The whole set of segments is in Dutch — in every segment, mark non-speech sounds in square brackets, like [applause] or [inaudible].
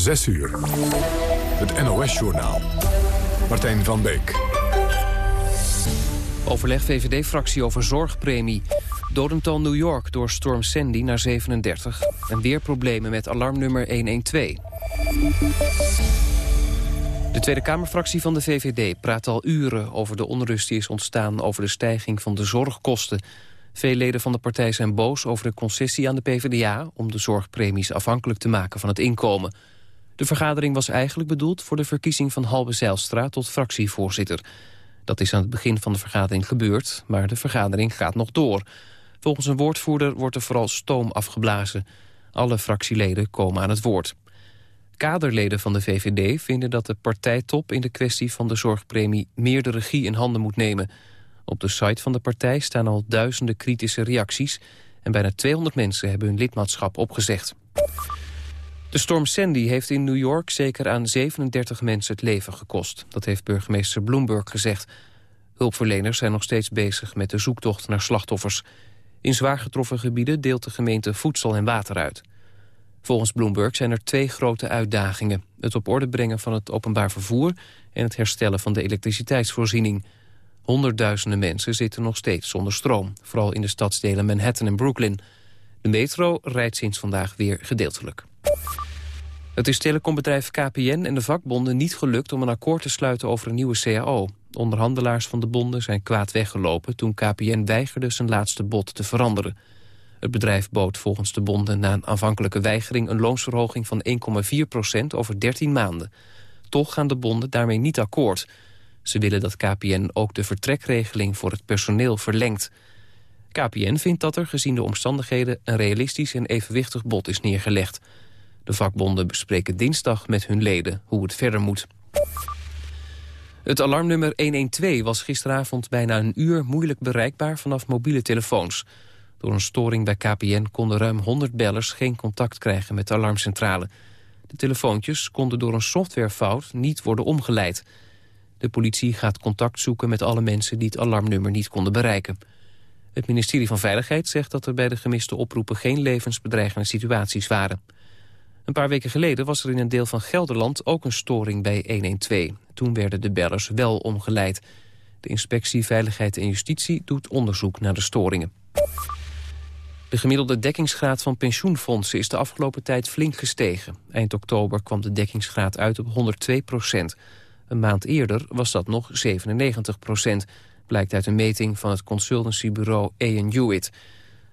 6 uur. Het NOS-journaal. Martijn van Beek. Overleg VVD-fractie over zorgpremie. Dodental New York door storm Sandy naar 37. En weer problemen met alarmnummer 112. De Tweede Kamerfractie van de VVD praat al uren over de onrust die is ontstaan over de stijging van de zorgkosten. Veel leden van de partij zijn boos over de concessie aan de PvdA om de zorgpremies afhankelijk te maken van het inkomen. De vergadering was eigenlijk bedoeld voor de verkiezing van Halbe Zijlstra tot fractievoorzitter. Dat is aan het begin van de vergadering gebeurd, maar de vergadering gaat nog door. Volgens een woordvoerder wordt er vooral stoom afgeblazen. Alle fractieleden komen aan het woord. Kaderleden van de VVD vinden dat de partijtop in de kwestie van de zorgpremie meer de regie in handen moet nemen. Op de site van de partij staan al duizenden kritische reacties en bijna 200 mensen hebben hun lidmaatschap opgezegd. De storm Sandy heeft in New York zeker aan 37 mensen het leven gekost. Dat heeft burgemeester Bloomberg gezegd. Hulpverleners zijn nog steeds bezig met de zoektocht naar slachtoffers. In zwaar getroffen gebieden deelt de gemeente voedsel en water uit. Volgens Bloomberg zijn er twee grote uitdagingen. Het op orde brengen van het openbaar vervoer... en het herstellen van de elektriciteitsvoorziening. Honderdduizenden mensen zitten nog steeds zonder stroom. Vooral in de stadsdelen Manhattan en Brooklyn. De metro rijdt sinds vandaag weer gedeeltelijk. Het is telecombedrijf KPN en de vakbonden niet gelukt om een akkoord te sluiten over een nieuwe CAO. Onderhandelaars van de bonden zijn kwaad weggelopen toen KPN weigerde zijn laatste bod te veranderen. Het bedrijf bood volgens de bonden na een aanvankelijke weigering een loonsverhoging van 1,4% over 13 maanden. Toch gaan de bonden daarmee niet akkoord. Ze willen dat KPN ook de vertrekregeling voor het personeel verlengt. KPN vindt dat er gezien de omstandigheden een realistisch en evenwichtig bod is neergelegd. De vakbonden bespreken dinsdag met hun leden hoe het verder moet. Het alarmnummer 112 was gisteravond bijna een uur moeilijk bereikbaar vanaf mobiele telefoons. Door een storing bij KPN konden ruim 100 bellers geen contact krijgen met de alarmcentrale. De telefoontjes konden door een softwarefout niet worden omgeleid. De politie gaat contact zoeken met alle mensen die het alarmnummer niet konden bereiken. Het ministerie van Veiligheid zegt dat er bij de gemiste oproepen geen levensbedreigende situaties waren. Een paar weken geleden was er in een deel van Gelderland ook een storing bij 112. Toen werden de bellers wel omgeleid. De inspectie Veiligheid en Justitie doet onderzoek naar de storingen. De gemiddelde dekkingsgraad van pensioenfondsen is de afgelopen tijd flink gestegen. Eind oktober kwam de dekkingsgraad uit op 102 procent. Een maand eerder was dat nog 97 procent, blijkt uit een meting van het consultancybureau A Hewitt.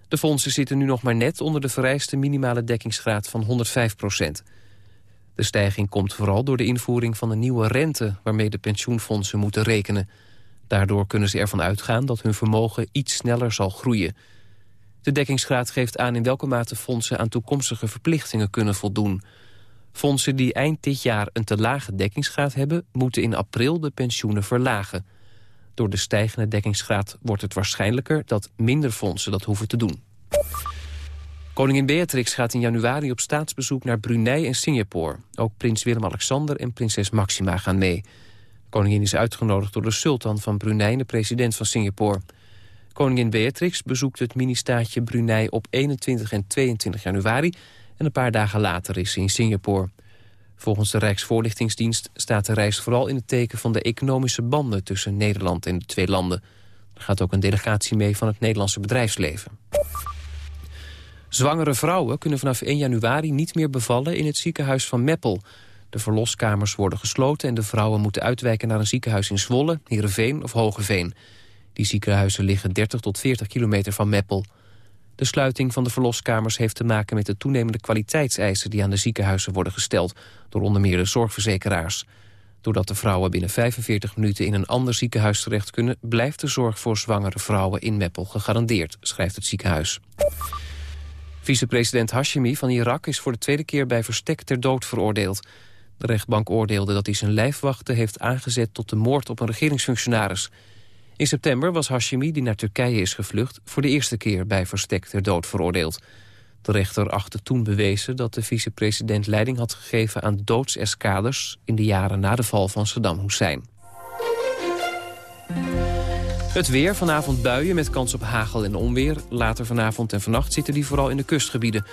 De fondsen zitten nu nog maar net onder de vereiste minimale dekkingsgraad van 105 procent. De stijging komt vooral door de invoering van een nieuwe rente... waarmee de pensioenfondsen moeten rekenen. Daardoor kunnen ze ervan uitgaan dat hun vermogen iets sneller zal groeien. De dekkingsgraad geeft aan in welke mate fondsen aan toekomstige verplichtingen kunnen voldoen. Fondsen die eind dit jaar een te lage dekkingsgraad hebben... moeten in april de pensioenen verlagen. Door de stijgende dekkingsgraad wordt het waarschijnlijker... dat minder fondsen dat hoeven te doen. Koningin Beatrix gaat in januari op staatsbezoek naar Brunei en Singapore. Ook prins Willem-Alexander en prinses Maxima gaan mee. Koningin is uitgenodigd door de sultan van Brunei de president van Singapore. Koningin Beatrix bezoekt het mini-staatje Brunei op 21 en 22 januari... en een paar dagen later is ze in Singapore. Volgens de Rijksvoorlichtingsdienst staat de reis vooral in het teken van de economische banden tussen Nederland en de twee landen. Er gaat ook een delegatie mee van het Nederlandse bedrijfsleven. Zwangere vrouwen kunnen vanaf 1 januari niet meer bevallen in het ziekenhuis van Meppel. De verloskamers worden gesloten en de vrouwen moeten uitwijken naar een ziekenhuis in Zwolle, Heerenveen of Hogeveen. Die ziekenhuizen liggen 30 tot 40 kilometer van Meppel. De sluiting van de verloskamers heeft te maken met de toenemende kwaliteitseisen die aan de ziekenhuizen worden gesteld door onder meer de zorgverzekeraars. Doordat de vrouwen binnen 45 minuten in een ander ziekenhuis terecht kunnen, blijft de zorg voor zwangere vrouwen in Meppel gegarandeerd, schrijft het ziekenhuis. Vicepresident Hashemi van Irak is voor de tweede keer bij verstek ter dood veroordeeld. De rechtbank oordeelde dat hij zijn lijfwachten heeft aangezet tot de moord op een regeringsfunctionaris. In september was Hashemi, die naar Turkije is gevlucht... voor de eerste keer bij verstek ter dood veroordeeld. De rechter achtte toen bewezen dat de vicepresident leiding had gegeven... aan doodseskaders in de jaren na de val van Saddam Hussein. Het weer, vanavond buien met kans op hagel en onweer. Later vanavond en vannacht zitten die vooral in de kustgebieden.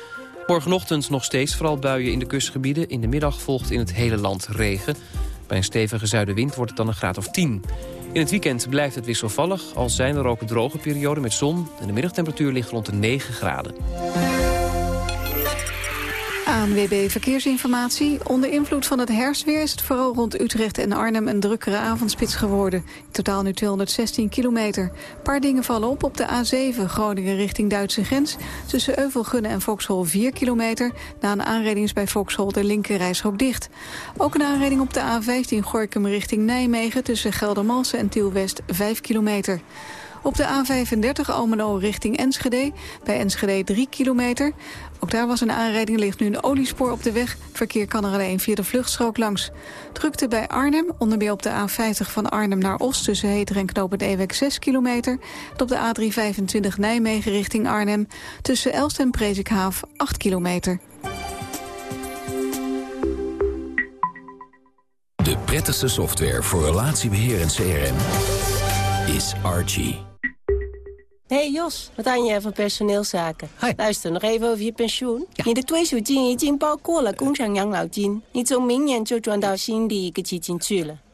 Morgenochtend nog steeds vooral buien in de kustgebieden. In de middag volgt in het hele land regen. Bij een stevige zuidenwind wordt het dan een graad of 10. In het weekend blijft het wisselvallig, al zijn er ook droge perioden met zon... en de middagtemperatuur ligt rond de 9 graden. ANWB Verkeersinformatie. Onder invloed van het herfstweer is het vooral rond Utrecht en Arnhem een drukkere avondspits geworden. In totaal nu 216 kilometer. Een paar dingen vallen op op de A7 Groningen richting Duitse grens. Tussen Euvelgunne en Vauxhall 4 kilometer. Na een aanrijding is bij Vauxhall de linkerrijstrook dicht. Ook een aanrijding op de A15 Gorkum richting Nijmegen tussen Geldermalsen en Tielwest 5 kilometer. Op de A35 Almelo richting Enschede. Bij Enschede 3 kilometer. Ook daar was een aanrijding, ligt nu een oliespoor op de weg. Verkeer kan er alleen via de vluchtstrook langs. Drukte bij Arnhem, onder meer op de A50 van Arnhem naar Os... tussen Heter en Knoop het Ewek 6 kilometer. En op de A325 Nijmegen richting Arnhem... tussen Elst en Prezikhaaf 8 kilometer. De prettigste software voor relatiebeheer en CRM is Archie hey Jos, wat aan je van personeelszaken? Hi. Luister nog even over je pensioen. Ja. Je de pensioen is in Balkola, Yang Lao Jin. Niet zo mingen, zo Juan Dao die ik het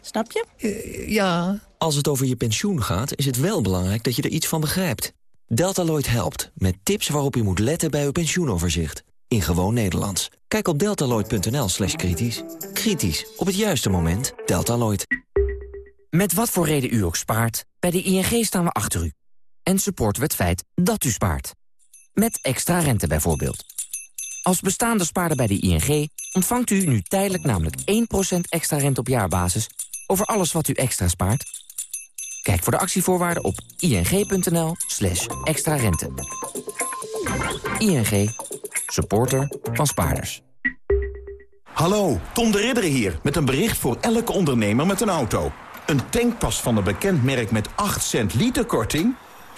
Snap je? Eh, ja. Als het over je pensioen gaat, is het wel belangrijk dat je er iets van begrijpt. Deltaloid helpt, met tips waarop je moet letten bij uw pensioenoverzicht. In gewoon Nederlands. Kijk op deltaloid.nl slash kritisch. Kritisch, op het juiste moment, Deltaloid. Met wat voor reden u ook spaart, bij de ING staan we achter u en supporten we het feit dat u spaart. Met extra rente bijvoorbeeld. Als bestaande spaarder bij de ING ontvangt u nu tijdelijk namelijk 1% extra rente op jaarbasis over alles wat u extra spaart. Kijk voor de actievoorwaarden op ing.nl slash extra rente. ING, supporter van spaarders. Hallo, Tom de Ridder hier met een bericht voor elke ondernemer met een auto. Een tankpas van een bekend merk met 8 cent liter korting...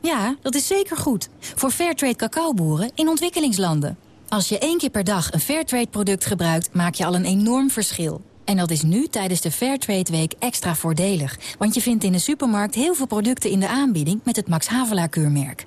Ja, dat is zeker goed. Voor Fairtrade cacaoboeren in ontwikkelingslanden. Als je één keer per dag een Fairtrade-product gebruikt... maak je al een enorm verschil. En dat is nu tijdens de Fairtrade Week extra voordelig. Want je vindt in de supermarkt heel veel producten in de aanbieding... met het Max Havelaar-keurmerk.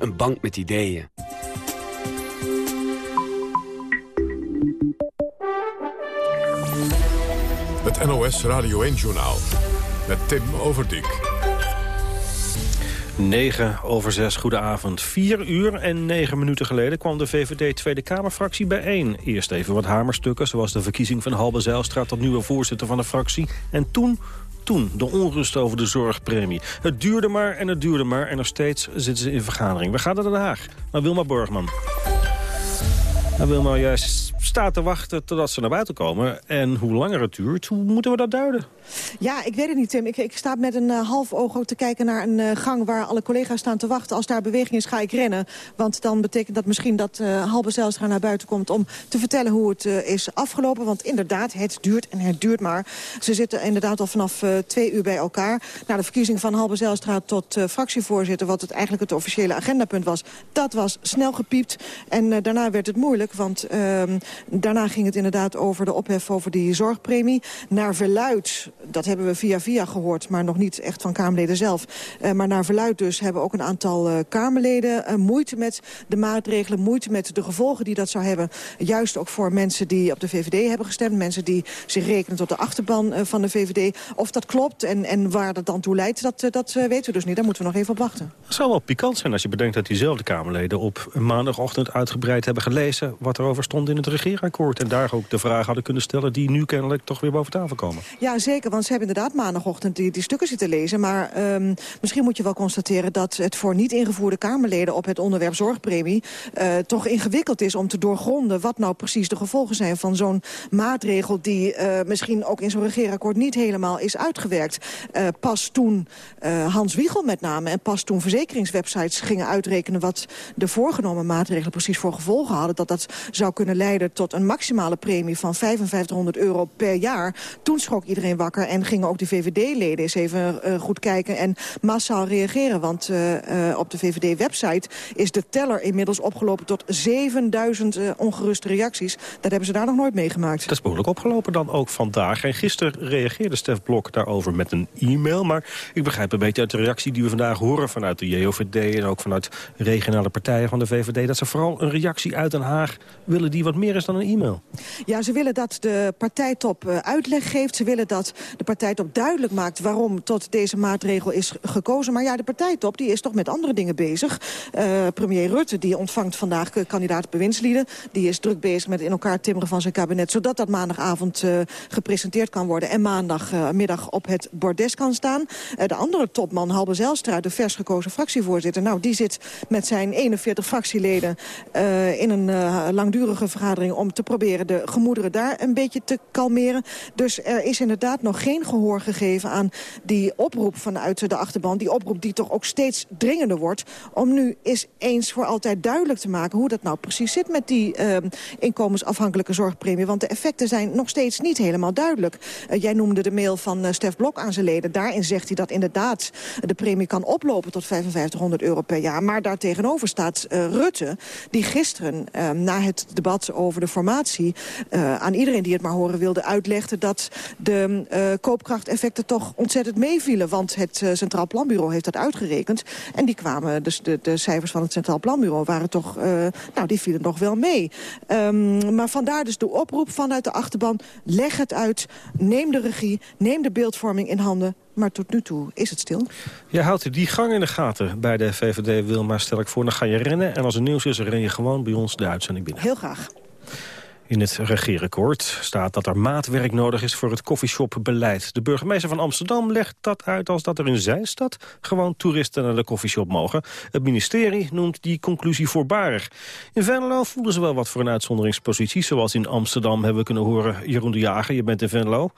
Een bank met ideeën. Het NOS Radio 1-journaal. Met Tim Overdijk. 9 over 6, goedenavond. 4 uur en 9 minuten geleden kwam de VVD Tweede Kamerfractie bijeen. Eerst even wat hamerstukken, zoals de verkiezing van Halbe Zijlstra... tot nieuwe voorzitter van de fractie. En toen toen, de onrust over de zorgpremie. Het duurde maar en het duurde maar en nog steeds zitten ze in vergadering. We gaan naar Den Haag, naar Wilma Borgman. Nou, Wilma, jij staat te wachten totdat ze naar buiten komen. En hoe langer het duurt, hoe moeten we dat duiden? Ja, ik weet het niet, Tim. Ik, ik sta met een uh, half oog ook te kijken naar een uh, gang... waar alle collega's staan te wachten. Als daar beweging is, ga ik rennen. Want dan betekent dat misschien dat uh, Halbe Zijlstra naar buiten komt... om te vertellen hoe het is afgelopen. Want inderdaad, het duurt en het duurt maar. Ze zitten inderdaad al vanaf twee uur bij elkaar. Na de verkiezing van Halbe Zijlstra tot fractievoorzitter... wat het eigenlijk het officiële agendapunt was... dat was snel gepiept. En daarna werd het moeilijk. Want ehm, daarna ging het inderdaad over de ophef over die zorgpremie. Naar verluid, dat hebben we via via gehoord... maar nog niet echt van Kamerleden zelf. Uh, maar naar verluid dus hebben ook een aantal uh, Kamerleden... Uh, moeite met de maatregelen, moeite met de gevolgen die dat zou hebben. Juist ook voor mensen die op de VVD hebben gestemd. Mensen die zich rekenen tot de achterban van de VVD. Of dat klopt en, en waar dat dan toe leidt, dat, dat weten we dus niet. Daar moeten we nog even op wachten. Het zou wel pikant zijn als je bedenkt dat diezelfde Kamerleden... op maandagochtend uitgebreid hebben gelezen wat er over stond in het regeerakkoord. En daar ook de vraag hadden kunnen stellen die nu kennelijk toch weer boven tafel komen. Ja, zeker, want ze hebben inderdaad maandagochtend die, die stukken zitten lezen. Maar um, misschien moet je wel constateren dat het voor niet ingevoerde Kamerleden... op het onderwerp zorgpremie uh, toch ingewikkeld is om te doorgronden... wat nou precies de gevolgen zijn van zo'n maatregel... die uh, misschien ook in zo'n regeerakkoord niet helemaal is uitgewerkt. Uh, pas toen Hans Wiegel met name en pas toen verzekeringswebsites gingen uitrekenen... wat de voorgenomen maatregelen precies voor gevolgen hadden... dat dat zou kunnen leiden tot een maximale premie van 5500 euro per jaar. Toen schrok iedereen wakker en gingen ook de VVD-leden eens even uh, goed kijken... en massaal reageren, want uh, op de VVD-website is de teller inmiddels opgelopen tot 7000 ongeruste reacties. Dat hebben ze daar nog nooit meegemaakt. Dat is behoorlijk opgelopen dan ook vandaag. En gisteren reageerde Stef Blok daarover met een e-mail. Maar ik begrijp een beetje uit de reactie die we vandaag horen... vanuit de JOVD en ook vanuit regionale partijen van de VVD... dat ze vooral een reactie uit Den Haag willen die wat meer dan een e-mail. Ja, ze willen dat de partijtop uitleg geeft. Ze willen dat de partijtop duidelijk maakt waarom tot deze maatregel is gekozen. Maar ja, de partijtop die is toch met andere dingen bezig. Uh, premier Rutte die ontvangt vandaag kandidaat bewindslieden. Die is druk bezig met in elkaar timmeren van zijn kabinet... zodat dat maandagavond uh, gepresenteerd kan worden... en maandagmiddag op het bordes kan staan. de andere topman, Halbe Zijlstra, de vers gekozen fractievoorzitter... nou, die zit met zijn 41 fractieleden in een langdurige vergadering... om te proberen de gemoederen daar een beetje te kalmeren. Dus er is inderdaad nog geen gehoor gegeven aan die oproep vanuit de achterban. Die oproep die toch ook steeds dringender wordt. Om nu eens eens voor altijd duidelijk te maken hoe dat nou precies zit met die uh, inkomensafhankelijke zorgpremie. Want de effecten zijn nog steeds niet helemaal duidelijk. Uh, jij noemde de mail van uh, Stef Blok aan zijn leden. Daarin zegt hij dat inderdaad de premie kan oplopen tot 5500 euro per jaar. Maar daartegenover staat Rutte, die gisteren na het debat over de formatie... Uh, aan iedereen die het maar horen wilde uitlegde dat de uh, koopkrachteffecten toch ontzettend meevielen. Want het uh, Centraal Planbureau heeft dat uitgerekend. En die kwamen, dus de, de cijfers van het Centraal Planbureau waren toch, nou die vielen nog wel mee. Um, maar vandaar dus de oproep vanuit de achterban, leg het uit, neem de regie, neem de beeldvorming in handen. Maar tot nu toe is het stil. Je houdt die gang in de gaten bij de VVD Wilma, stel ik voor. Dan ga je rennen en als er nieuws is, ren je gewoon bij ons de uitzending binnen. Heel graag. In het regeerakkoord staat dat er maatwerk nodig is voor het koffieshopbeleid. De burgemeester van Amsterdam legt dat uit als dat er in zijn stad gewoon toeristen naar de koffieshop mogen. Het ministerie noemt die conclusie voorbarig. In Venlo voelden ze wel wat voor een uitzonderingspositie, zoals in Amsterdam hebben we kunnen horen. Jeroen de Jager, je bent in Venlo.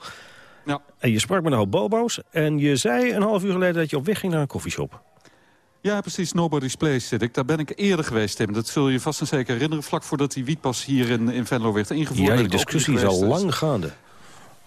Ja. En je sprak met een hoop bobo's en je zei een half uur geleden dat je op weg ging naar een koffieshop. Ja, precies. Nobody's Place zit ik. Daar ben ik eerder geweest, Tim. Dat zul je vast en zeker herinneren. Vlak voordat die wietpas hier in, in Venlo werd ingevoerd. Ja, die discussie is al lang gaande.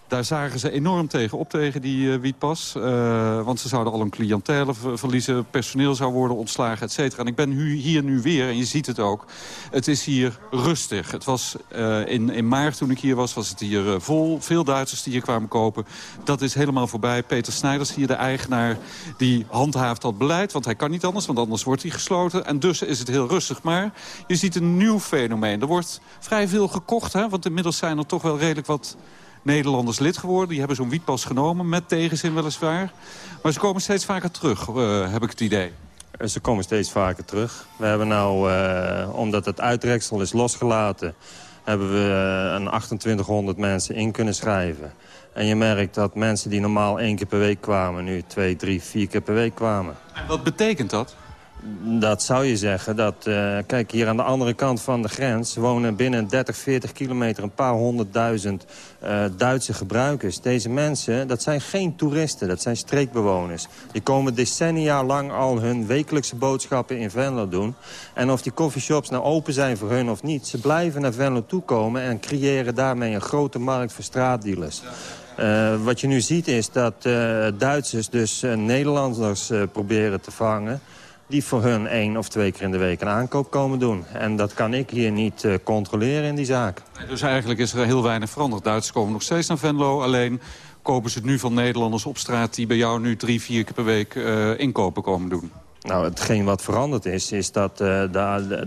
Daar zagen ze enorm tegen op tegen die uh, wietpas. Uh, want ze zouden al een cliëntele verliezen. Personeel zou worden ontslagen, et cetera. En ik ben hier nu weer, en je ziet het ook. Het is hier rustig. Het was uh, in, in maart toen ik hier was, was het hier vol. Veel Duitsers die hier kwamen kopen. Dat is helemaal voorbij. Peter Snijders, hier de eigenaar, die handhaaft dat beleid. Want hij kan niet anders, want anders wordt hij gesloten. En dus is het heel rustig. Maar je ziet een nieuw fenomeen. Er wordt vrij veel gekocht, hè? want inmiddels zijn er toch wel redelijk wat Nederlanders lid geworden. Die hebben zo'n wietpas genomen, met tegenzin weliswaar. Maar ze komen steeds vaker terug, uh, heb ik het idee. Ze komen steeds vaker terug. We hebben nou, uh, omdat het uitreksel is losgelaten... hebben we een 2800 mensen in kunnen schrijven. En je merkt dat mensen die normaal één keer per week kwamen... nu twee, drie, vier keer per week kwamen. En wat betekent dat? Dat zou je zeggen. Dat, uh, kijk, hier aan de andere kant van de grens wonen binnen 30, 40 kilometer een paar honderdduizend uh, Duitse gebruikers. Deze mensen, dat zijn geen toeristen, dat zijn streekbewoners. Die komen decennia lang al hun wekelijkse boodschappen in Venlo doen. En of die coffeeshops nou open zijn voor hun of niet, ze blijven naar Venlo toekomen en creëren daarmee een grote markt voor straatdealers. Uh, wat je nu ziet is dat Duitsers dus Nederlanders proberen te vangen. Die voor hun één of twee keer in de week een aankoop komen doen. En dat kan ik hier niet uh, controleren in die zaak. Dus eigenlijk is er heel weinig veranderd. Duitsers komen nog steeds naar Venlo, alleen kopen ze het nu van Nederlanders op straat... die bij jou nu drie, vier keer per week uh, inkopen komen doen. Nou, hetgeen wat veranderd is, is dat, uh,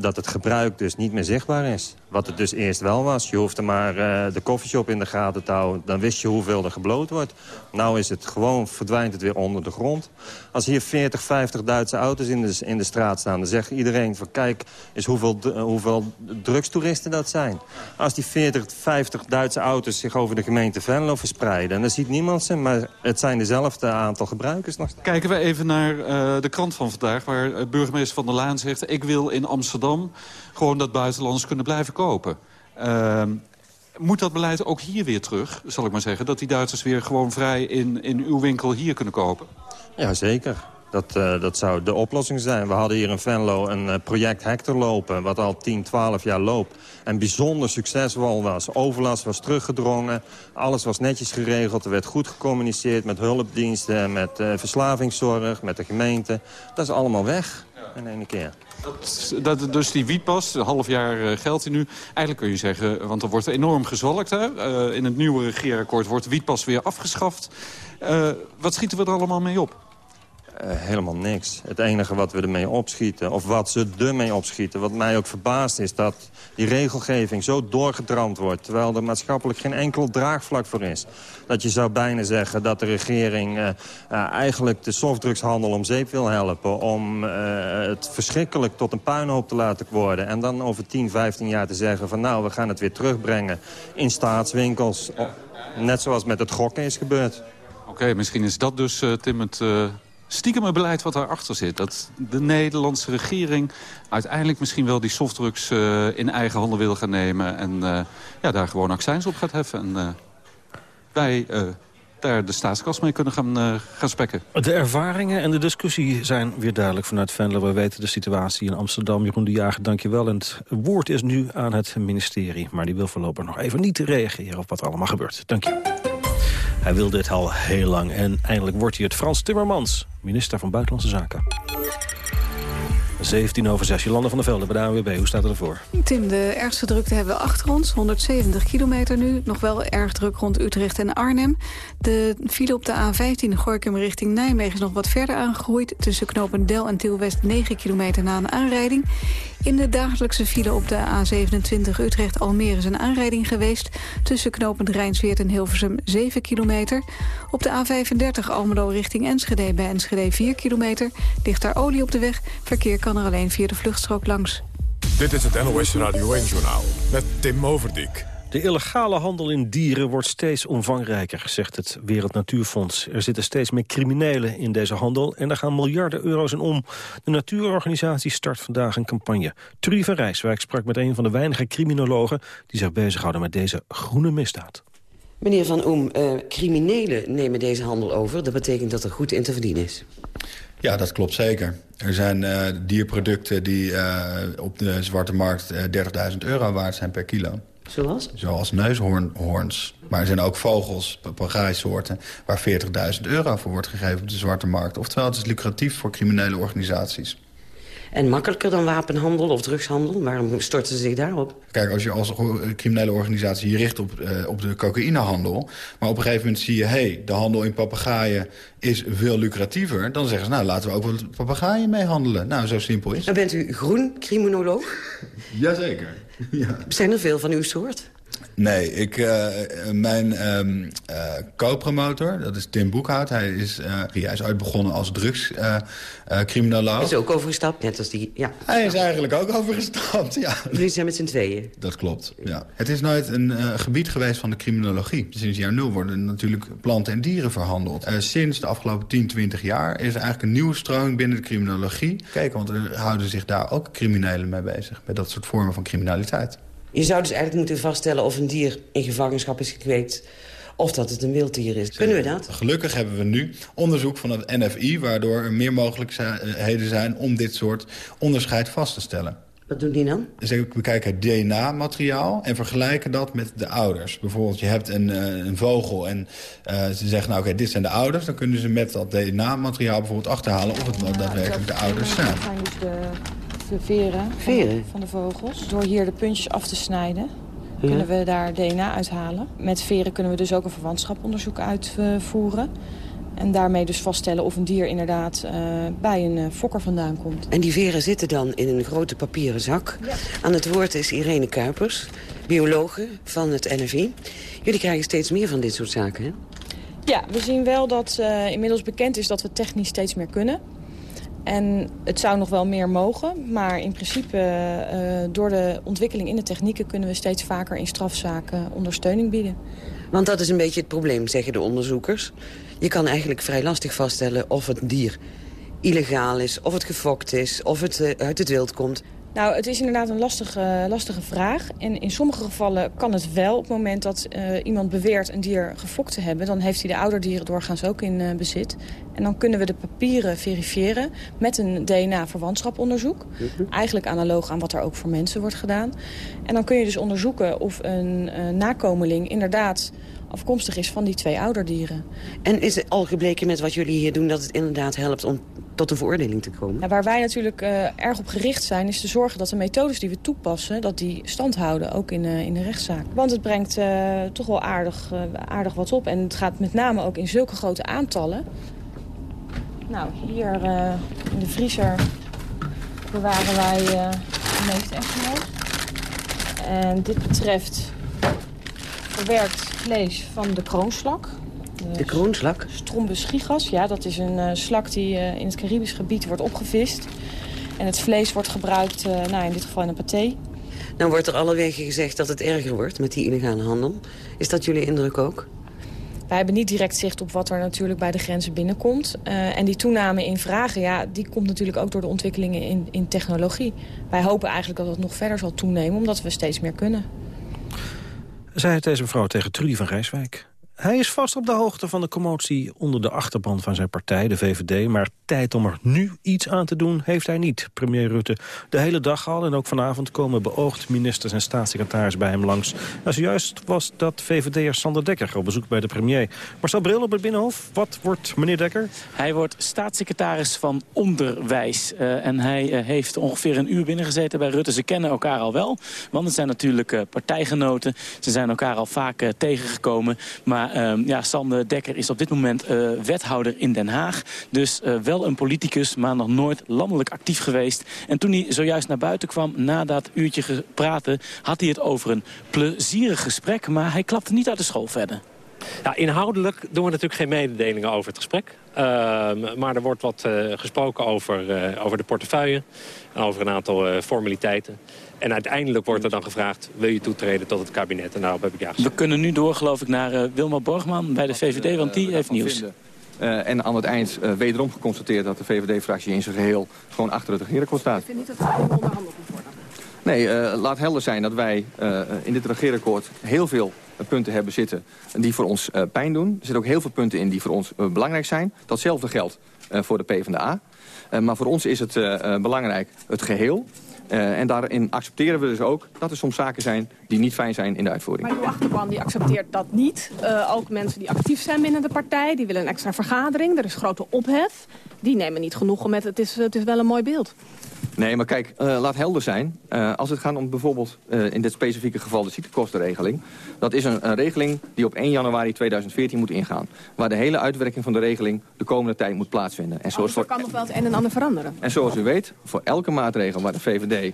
dat het gebruik dus niet meer zichtbaar is. Wat het dus eerst wel was. Je hoefde maar uh, de koffieshop in de gaten te houden. Dan wist je hoeveel er gebloot wordt. Nou is het gewoon, verdwijnt het weer onder de grond. Als hier 40, 50 Duitse auto's in de, in de straat staan... dan zegt iedereen van kijk eens hoeveel, hoeveel drugstoeristen dat zijn. Als die 40, 50 Duitse auto's zich over de gemeente Venlo verspreiden... dan ziet niemand ze, maar het zijn dezelfde aantal gebruikers nog. Kijken we even naar uh, de krant van vandaag... waar burgemeester Van der Laan zegt... ik wil in Amsterdam gewoon dat buitenlanders kunnen blijven kopen. Uh, moet dat beleid ook hier weer terug, zal ik maar zeggen? Dat die Duitsers weer gewoon vrij in, in uw winkel hier kunnen kopen? Ja, zeker. Dat, uh, dat zou de oplossing zijn. We hadden hier in Venlo een uh, project Hector lopen... wat al 10, 12 jaar loopt. En bijzonder succesvol was. Overlast was teruggedrongen. Alles was netjes geregeld. Er werd goed gecommuniceerd met hulpdiensten... met uh, verslavingszorg, met de gemeente. Dat is allemaal weg in één keer. Dat, dat, dus die wietpas, een half jaar uh, geldt die nu. Eigenlijk kun je zeggen, want er wordt enorm gezwalkt. Hè? Uh, in het nieuwe regeerakkoord wordt wietpas weer afgeschaft. Uh, wat schieten we er allemaal mee op? Uh, helemaal niks. Het enige wat we ermee opschieten, of wat ze ermee opschieten... wat mij ook verbaast is dat die regelgeving zo doorgedramd wordt... terwijl er maatschappelijk geen enkel draagvlak voor is. Dat je zou bijna zeggen dat de regering uh, uh, eigenlijk de softdrugshandel om zeep wil helpen... om het verschrikkelijk tot een puinhoop te laten worden... en dan over 10, 15 jaar te zeggen van nou, we gaan het weer terugbrengen in staatswinkels. Net zoals met het gokken is gebeurd. Oké, misschien is dat dus, Tim, het stiekem beleid wat daarachter zit. Dat de Nederlandse regering uiteindelijk misschien wel die softdrugs uh, in eigen handen wil gaan nemen. En uh, ja, daar gewoon accijns op gaat heffen. En uh, wij daar de staatskas mee kunnen gaan, gaan spekken. De ervaringen en de discussie zijn weer duidelijk vanuit Venlo. We weten de situatie in Amsterdam. Jeroen de Jager, dankjewel. En het woord is nu aan het ministerie. Maar die wil voorlopig nog even niet reageren op wat er allemaal gebeurt. Dank je. Hij wil dit al heel lang en eindelijk wordt hij het Frans Timmermans, minister van Buitenlandse Zaken. 17 over 6. Jolanda van der Velde bij de ANWB. Hoe staat het ervoor? Tim, de ergste drukte hebben we achter ons. 170 kilometer nu. Nog wel erg druk rond Utrecht en Arnhem. De file op de A15 Gorkum richting Nijmegen is nog wat verder aangegroeid. Tussen Knopendel en Tilwest 9 kilometer na een aanrijding. In de dagelijkse file op de A27 Utrecht-Almere is een aanrijding geweest. Tussen knopend Rijnsweert en Hilversum 7 kilometer. Op de A35 Almelo richting Enschede bij Enschede 4 kilometer. Ligt daar olie op de weg. Verkeer kan er alleen via de vluchtstrook langs. Dit is het NOS Radio 1-journaal met Tim Overdijk. De illegale handel in dieren wordt steeds omvangrijker, zegt het Wereld Natuurfonds. Er zitten steeds meer criminelen in deze handel en er gaan miljarden euro's in om. De natuurorganisatie start vandaag een campagne. Trudy van Rijswijk sprak met een van de weinige criminologen... die zich bezighouden met deze groene misdaad. Meneer Van Oem, uh, criminelen nemen deze handel over. Dat betekent dat er goed in te verdienen is. Ja, dat klopt zeker. Er zijn uh, dierproducten die uh, op de zwarte markt 30.000 euro waard zijn per kilo. Zoals? Zoals neushoorns. Maar er zijn ook vogels, papegaaisoorten... waar 40.000 euro voor wordt gegeven op de zwarte markt. Oftewel, het is lucratief voor criminele organisaties. En makkelijker dan wapenhandel of drugshandel? Waarom storten ze zich daarop? Kijk, als je als criminele organisatie je richt op, uh, op de cocaïnehandel... maar op een gegeven moment zie je... hé, hey, de handel in papegaaien is veel lucratiever... dan zeggen ze, nou, laten we ook wat papegaaien meehandelen. Nou, zo simpel is het. Dan bent u groen criminoloog? [laughs] Jazeker. Ja. Zijn er veel van uw soort? Nee, ik, uh, mijn um, uh, co-promotor, dat is Tim Boekhout. Hij is, hij is ooit begonnen als drugscriminoloog. hij is ook overgestapt, net als die... Ja. Hij is eigenlijk ook overgestapt, ja. Jullie zijn met z'n tweeën. Dat klopt, ja. Het is nooit een gebied geweest van de criminologie. Sinds jaar nul worden natuurlijk planten en dieren verhandeld. sinds de afgelopen 10, 20 jaar is er eigenlijk een nieuwe stroming binnen de criminologie. Kijk, want er houden zich daar ook criminelen mee bezig. Met dat soort vormen van criminaliteit. Je zou dus eigenlijk moeten vaststellen of een dier in gevangenschap is gekweekt of dat het een wilddier is. Kunnen we dat? Gelukkig hebben we nu onderzoek van het NFI... waardoor er meer mogelijkheden zijn om dit soort onderscheid vast te stellen. Wat doen die dan? Dus we bekijken het DNA-materiaal en vergelijken dat met de ouders. Bijvoorbeeld, je hebt een, uh, een vogel en uh, ze zeggen, nou oké, dit zijn de ouders. Dan kunnen ze met dat DNA-materiaal bijvoorbeeld achterhalen of het wel daadwerkelijk de ouders zijn. De, veren, veren? Van, van, de vogels. Door hier de puntjes af te snijden kunnen we daar DNA uithalen. Met veren kunnen we dus ook een verwantschaponderzoek uitvoeren. En daarmee dus vaststellen of een dier inderdaad uh, bij een uh, fokker vandaan komt. En die veren zitten dan in een grote papieren zak. Ja. Aan het woord is Irene Kuipers, biologe van het NFI. Jullie krijgen steeds meer van dit soort zaken, hè? Ja, we zien wel dat uh, inmiddels bekend is dat we technisch steeds meer kunnen. En het zou nog wel meer mogen, maar in principe uh, door de ontwikkeling in de technieken... kunnen we steeds vaker in strafzaken ondersteuning bieden. Want dat is een beetje het probleem, zeggen de onderzoekers. Je kan eigenlijk vrij lastig vaststellen of het dier illegaal is... of het gefokt is, of het uh, uit het wild komt. Nou, het is inderdaad een lastige, lastige vraag. En in sommige gevallen kan het wel op het moment dat uh, iemand beweert een dier gefokt te hebben. Dan heeft hij de ouderdieren doorgaans ook in uh, bezit. En dan kunnen we de papieren verifiëren met een DNA-verwantschaponderzoek. -hmm. Eigenlijk analoog aan wat er ook voor mensen wordt gedaan. En dan kun je dus onderzoeken of een uh, nakomeling inderdaad afkomstig is van die twee ouderdieren. En is het al gebleken met wat jullie hier doen dat het inderdaad helpt om tot een veroordeling te komen? Ja, waar wij natuurlijk uh, erg op gericht zijn is te zorgen dat de methodes die we toepassen... dat die stand houden, ook in, uh, in de rechtszaak. Want het brengt uh, toch wel aardig, aardig wat op. En het gaat met name ook in zulke grote aantallen. Nou, hier in de vriezer bewaren wij de meeste echtgenoot. En dit betreft verwerkt vlees van de kroonslak. De kroonslak? Strombus gigas, ja, dat is een uh, slak die uh, in het Caribisch gebied wordt opgevist. En het vlees wordt gebruikt, uh, nou, in dit geval in een paté. Nou wordt er allerwege gezegd dat het erger wordt met die illegale handel. Is dat jullie indruk ook? Wij hebben niet direct zicht op wat er natuurlijk bij de grenzen binnenkomt. Uh, en die toename in vragen, ja, die komt natuurlijk ook door de ontwikkelingen in, in technologie. Wij hopen eigenlijk dat het nog verder zal toenemen, omdat we steeds meer kunnen. Zei deze mevrouw tegen Trudy van Rijswijk. Hij is vast op de hoogte van de commotie onder de achterban van zijn partij, de VVD. Maar tijd om er nu iets aan te doen heeft hij niet. Premier Rutte de hele dag al en ook vanavond komen beoogd ministers en staatssecretaris bij hem langs. Nou, zojuist was dat VVD'er Sander Dekker op bezoek bij de premier. Marcel Bril op het Binnenhof, wat wordt meneer Dekker? Hij wordt staatssecretaris van Onderwijs. Uh, en hij uh, heeft ongeveer een uur binnengezeten bij Rutte. Ze kennen elkaar al wel, want het zijn natuurlijk uh, partijgenoten. Ze zijn elkaar al vaak tegengekomen, maar uh, ja, Sander Dekker is op dit moment uh, wethouder in Den Haag. Dus uh, wel een politicus, maar nog nooit landelijk actief geweest. En toen hij zojuist naar buiten kwam, na dat uurtje praten... had hij het over een plezierig gesprek, maar hij klapte niet uit de school verder. Ja, inhoudelijk doen we natuurlijk geen mededelingen over het gesprek. Uh, maar er wordt wat uh, gesproken over, over de portefeuille en over een aantal formaliteiten. En uiteindelijk wordt er dan gevraagd, wil je toetreden tot het kabinet? En daarop heb ik ja gezegd. We kunnen nu door, geloof ik, naar Wilma Borgman bij de VVD, want die heeft nieuws. Uh, en aan het eind uh, wederom geconstateerd dat de VVD-fractie in zijn geheel gewoon achter het regeerakkoord staat. Ik vind niet dat het onderhandeld moet worden. Nee, uh, laat helder zijn dat wij in dit regeerakkoord heel veel punten hebben zitten die voor ons pijn doen. Er zitten ook heel veel punten in die voor ons belangrijk zijn. Datzelfde geldt voor de PvdA. maar voor ons is het belangrijk het geheel. Uh, en daarin accepteren we dus ook dat er soms zaken zijn die niet fijn zijn in de uitvoering. Maar uw achterban die accepteert dat niet. Uh, ook mensen die actief zijn binnen de partij, die willen een extra vergadering. Er is grote ophef. Die nemen niet genoegen met het is, het is wel een mooi beeld. Nee, maar kijk, uh, laat helder zijn. Uh, als het gaat om bijvoorbeeld uh, in dit specifieke geval de ziektekostenregeling. Dat is een, een, regeling die op 1 januari 2014 moet ingaan. Waar de hele uitwerking van de regeling de komende tijd moet plaatsvinden. En zoals oh, dus kan nog wel het een en ander veranderen. En zoals u weet, voor elke maatregel waar de VVD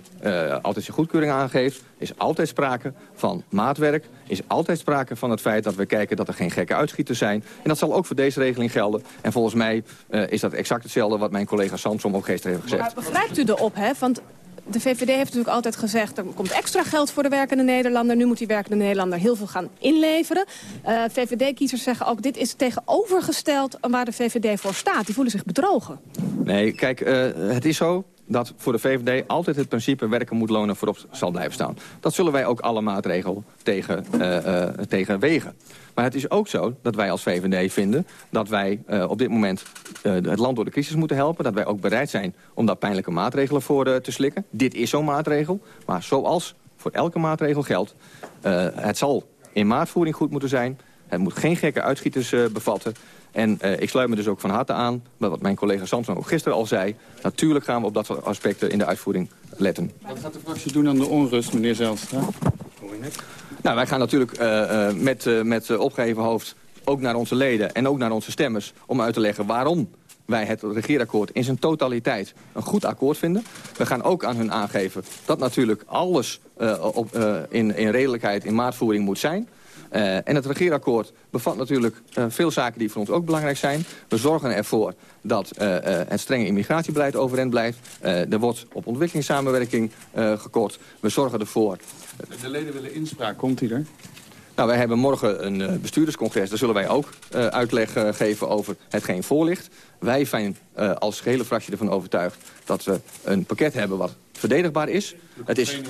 altijd zijn goedkeuring aangeeft... is altijd sprake van maatwerk. Is altijd sprake van het feit dat we kijken dat er geen gekke uitschieters zijn. En dat zal ook voor deze regeling gelden. En volgens mij is dat exact hetzelfde wat mijn collega Samsom ook gisteren heeft gezegd. Maar begrijpt u de ophef? Want de VVD heeft natuurlijk altijd gezegd... er komt extra geld voor de werkende Nederlander. Nu moet die werkende Nederlander heel veel gaan inleveren. Uh, VVD-kiezers zeggen ook... dit is tegenovergesteld waar de VVD voor staat. Die voelen zich bedrogen. Nee, kijk, uh, het is zo... dat voor de VVD altijd het principe werken moet lonen voorop zal blijven staan. Dat zullen wij ook alle maatregelen tegen, uh, tegen wegen. Maar het is ook zo dat wij als VVD vinden dat wij uh, op dit moment uh, het land door de crisis moeten helpen. Dat wij ook bereid zijn om daar pijnlijke maatregelen voor uh, te slikken. Dit is zo'n maatregel. Maar zoals voor elke maatregel geldt, het zal in maatvoering goed moeten zijn. Het moet geen gekke uitschieters bevatten. En uh, ik sluit me dus ook van harte aan bij wat mijn collega Samson ook gisteren al zei. Natuurlijk gaan we op dat soort aspecten in de uitvoering letten. Wat gaat de fractie doen aan de onrust, meneer Zijlstra? Nou, wij gaan natuurlijk uh, uh, met, uh, met opgeheven hoofd ook naar onze leden en ook naar onze stemmers... om uit te leggen waarom wij het regeerakkoord in zijn totaliteit een goed akkoord vinden. We gaan ook aan hun aangeven dat natuurlijk alles op, in, in redelijkheid in maatvoering moet zijn... En het regeerakkoord bevat natuurlijk veel zaken die voor ons ook belangrijk zijn. We zorgen ervoor dat het strenge immigratiebeleid overeind blijft. er wordt op ontwikkelingssamenwerking gekort. We zorgen ervoor... De leden willen inspraak. Komt die er? Nou, wij hebben morgen een bestuurderscongres. Daar zullen wij ook uitleg geven over hetgeen voor ligt. Wij zijn als gehele fractie ervan overtuigd dat we een pakket hebben wat verdedigbaar is. Het is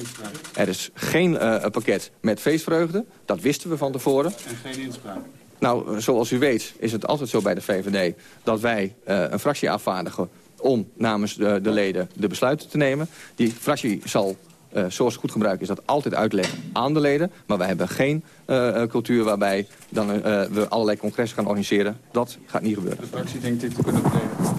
er is geen uh, pakket met feestvreugde. Dat wisten we van tevoren. En geen inspraak. Nou, zoals u weet is het altijd zo bij de VVD... dat wij uh, een fractie afvaardigen om namens de, de, leden de besluiten te nemen. Die fractie zal, uh, zoals goed gebruik is, dat altijd uitleggen aan de leden. Maar wij hebben geen uh, cultuur waarbij dan, we allerlei congressen gaan organiseren. Dat gaat niet gebeuren. De fractie denkt dit te kunnen verdedigen.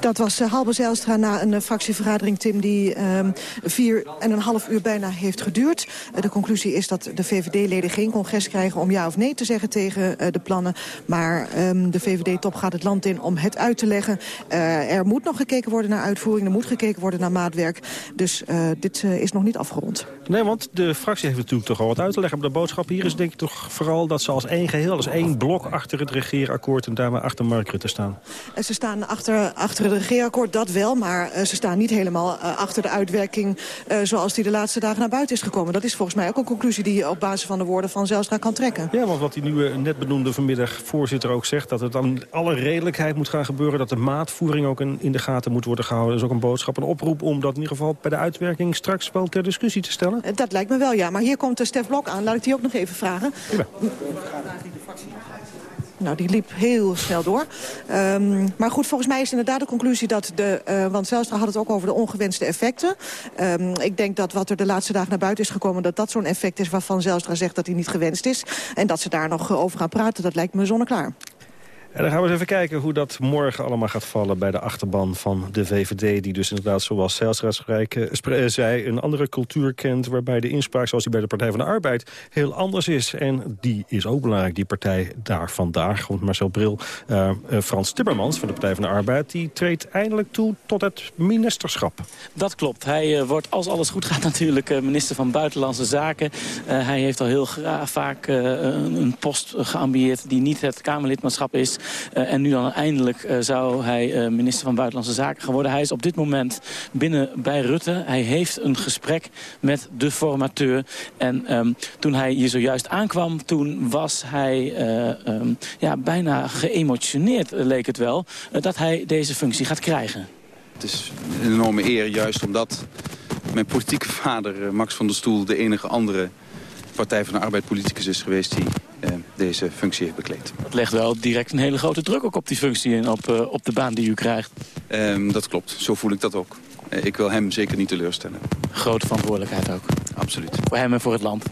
Dat was uh, Halbe Zijlstra na een uh, fractievergadering, Tim... die uh, vier en een half uur bijna heeft geduurd. Uh, de conclusie is dat de VVD-leden geen congres krijgen... om ja of nee te zeggen tegen de plannen. Maar um, de VVD-top gaat het land in om het uit te leggen. Er moet nog gekeken worden naar uitvoering. Er moet gekeken worden naar maatwerk. Dus dit is nog niet afgerond. Nee, want de fractie heeft natuurlijk toch al wat uit te leggen. Maar de boodschap hier is denk ik toch vooral dat ze als één geheel... als één blok achter het regeerakkoord en daarmee achter Mark Rutte staan. En ze staan achter, achter het regeerakkoord, dat wel. Maar uh, ze staan niet helemaal uh, achter de uitwerking uh, zoals die de laatste dagen naar buiten is gekomen. Dat is volgens mij ook een conclusie die je op basis van de woorden van Zelstra kan trekken. Ja, want wat die nieuwe net benoemde vanmiddag voorzitter ook zegt... dat het dan alle redelijkheid moet gaan gebeuren... dat de maatvoering ook in, in de gaten moet worden gehouden. Dat is ook een boodschap, een oproep om dat in ieder geval bij de uitwerking... straks wel ter discussie te stellen. Dat lijkt me wel, ja. Maar hier komt Stef Blok aan. Laat ik die ook nog even vragen. Ja. Nou, die liep heel snel door. Um, maar goed, volgens mij is inderdaad de conclusie dat de... Uh, want Zelstra had het ook over de ongewenste effecten. Um, ik denk dat wat er de laatste dagen naar buiten is gekomen... dat dat zo'n effect is waarvan Zelstra zegt dat hij niet gewenst is. En dat ze daar nog over gaan praten, dat lijkt me zonneklaar. En dan gaan we eens even kijken hoe dat morgen allemaal gaat vallen... bij de achterban van de VVD... die dus inderdaad, zoals Zijlstra zei... een andere cultuur kent... waarbij de inspraak, zoals die bij de Partij van de Arbeid... heel anders is. En die is ook belangrijk, die partij daar vandaag. Want Marcel Bril, uh, Frans Timmermans van de Partij van de Arbeid... die treedt eindelijk toe tot het ministerschap. Dat klopt. Hij wordt, als alles goed gaat [laughs] natuurlijk... minister van Buitenlandse Zaken. hij heeft al heel vaak een post geambieerd... die niet het Kamerlidmaatschap is... Uh, en nu dan eindelijk uh, zou hij uh, minister van Buitenlandse Zaken gaan worden. Hij is op dit moment binnen bij Rutte. Hij heeft een gesprek met de formateur. En um, toen hij hier zojuist aankwam, toen was hij um, ja, bijna geëmotioneerd, leek het wel, dat hij deze functie gaat krijgen. Het is een enorme eer, juist omdat mijn politieke vader, Max van der Stoel, de enige andere Partij van de Arbeid politicus is geweest die uh, deze functie heeft bekleed. Dat legt wel direct een hele grote druk ook op die functie en op, uh, op de baan die u krijgt. Um, dat klopt, zo voel ik dat ook. Uh, ik wil hem zeker niet teleurstellen. Grote verantwoordelijkheid ook. Absoluut. Voor hem en voor het land.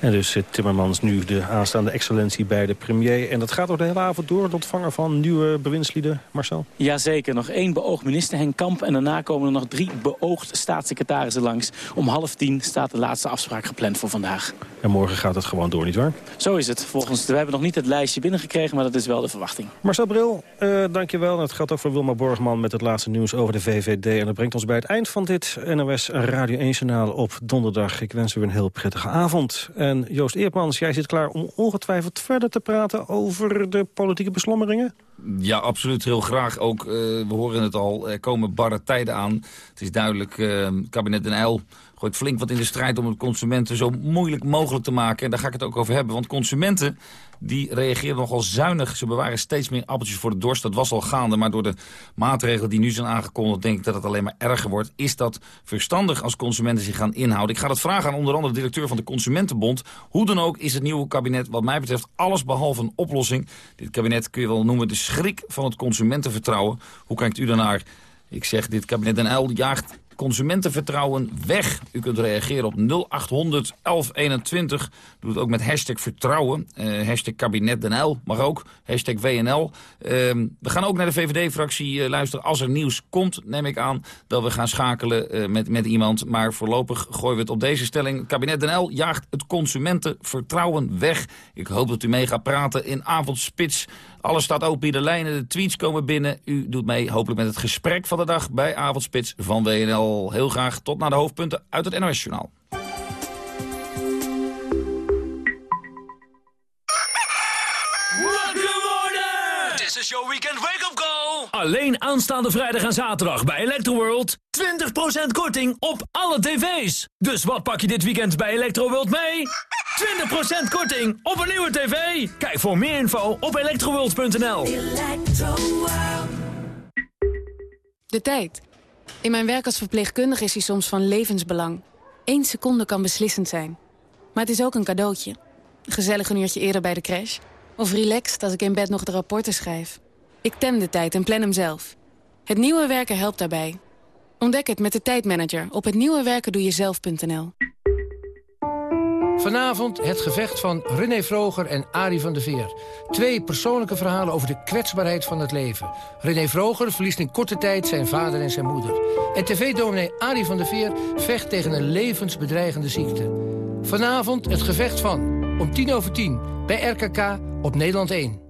En dus zit Timmermans nu de aanstaande excellentie bij de premier. En dat gaat ook de hele avond door, het ontvangen van nieuwe bewindslieden, Marcel? Jazeker, nog één beoogd minister, Henk Kamp. En daarna komen er nog drie beoogd staatssecretarissen langs. Om half tien staat de laatste afspraak gepland voor vandaag. En morgen gaat het gewoon door, nietwaar? Zo is het. Volgens, we hebben nog niet het lijstje binnengekregen, maar dat is wel de verwachting. Marcel Bril, uh, dankjewel. Het gaat ook voor Wilma Borgman met het laatste nieuws over de VVD. En dat brengt ons bij het eind van dit NOS Radio 1-journaal op donderdag. Ik wens u een heel prettige avond. En Joost Eerpmans, jij zit klaar om ongetwijfeld verder te praten over de politieke beslommeringen? Ja, absoluut. Heel graag. Ook, uh, we horen het al, er komen barre tijden aan. Het is duidelijk, uh, kabinet Den Uyl gooit flink wat in de strijd om het consumenten zo moeilijk mogelijk te maken. En daar ga ik het ook over hebben. Want consumenten die reageren nogal zuinig. Ze bewaren steeds meer appeltjes voor de dorst. Dat was al gaande, maar door de maatregelen die nu zijn aangekondigd... denk ik dat het alleen maar erger wordt. Is dat verstandig als consumenten zich gaan inhouden? Ik ga dat vragen aan onder andere de directeur van de Consumentenbond. Hoe dan ook is het nieuwe kabinet wat mij betreft alles behalve een oplossing. Dit kabinet kun je wel noemen de schrik van het consumentenvertrouwen. Hoe kijkt u daarnaar? Ik zeg, dit kabinet Den L jaagt consumentenvertrouwen weg. U kunt reageren op 0800 1121. Doe het ook met hashtag vertrouwen. Uh, hashtag kabinet Den L mag ook. Hashtag WNL. Uh, we gaan ook naar de VVD-fractie uh, luisteren. Als er nieuws komt, neem ik aan dat we gaan schakelen uh, met, met iemand. Maar voorlopig gooien we het op deze stelling. Kabinet Den jaagt het consumentenvertrouwen weg. Ik hoop dat u mee gaat praten in avondspits. Alles staat open in de lijnen, de tweets komen binnen. U doet mee hopelijk met het gesprek van de dag bij Avondspits van WNL. Heel graag tot naar de hoofdpunten uit het NOS-journaal. Dit is jouw weekend wake-up. Alleen aanstaande vrijdag en zaterdag bij Electroworld. 20% korting op alle tv's. Dus wat pak je dit weekend bij Electroworld mee? 20% korting op een nieuwe tv. Kijk voor meer info op electroworld.nl. De tijd. In mijn werk als verpleegkundige is hij soms van levensbelang. Eén seconde kan beslissend zijn. Maar het is ook een cadeautje. Gezellig een uurtje eerder bij de crash. Of relaxed als ik in bed nog de rapporten schrijf. Ik tem de tijd en plan hem zelf. Het nieuwe werken helpt daarbij. Ontdek het met de tijdmanager op hetnieuwewerkendoejezelf.nl. Vanavond het gevecht van René Vroger en Arie van de Veer. Twee persoonlijke verhalen over de kwetsbaarheid van het leven. René Vroger verliest in korte tijd zijn vader en zijn moeder. En tv-dominee Arie van de Veer vecht tegen een levensbedreigende ziekte. Vanavond het gevecht van, om tien over tien, bij RKK op Nederland 1.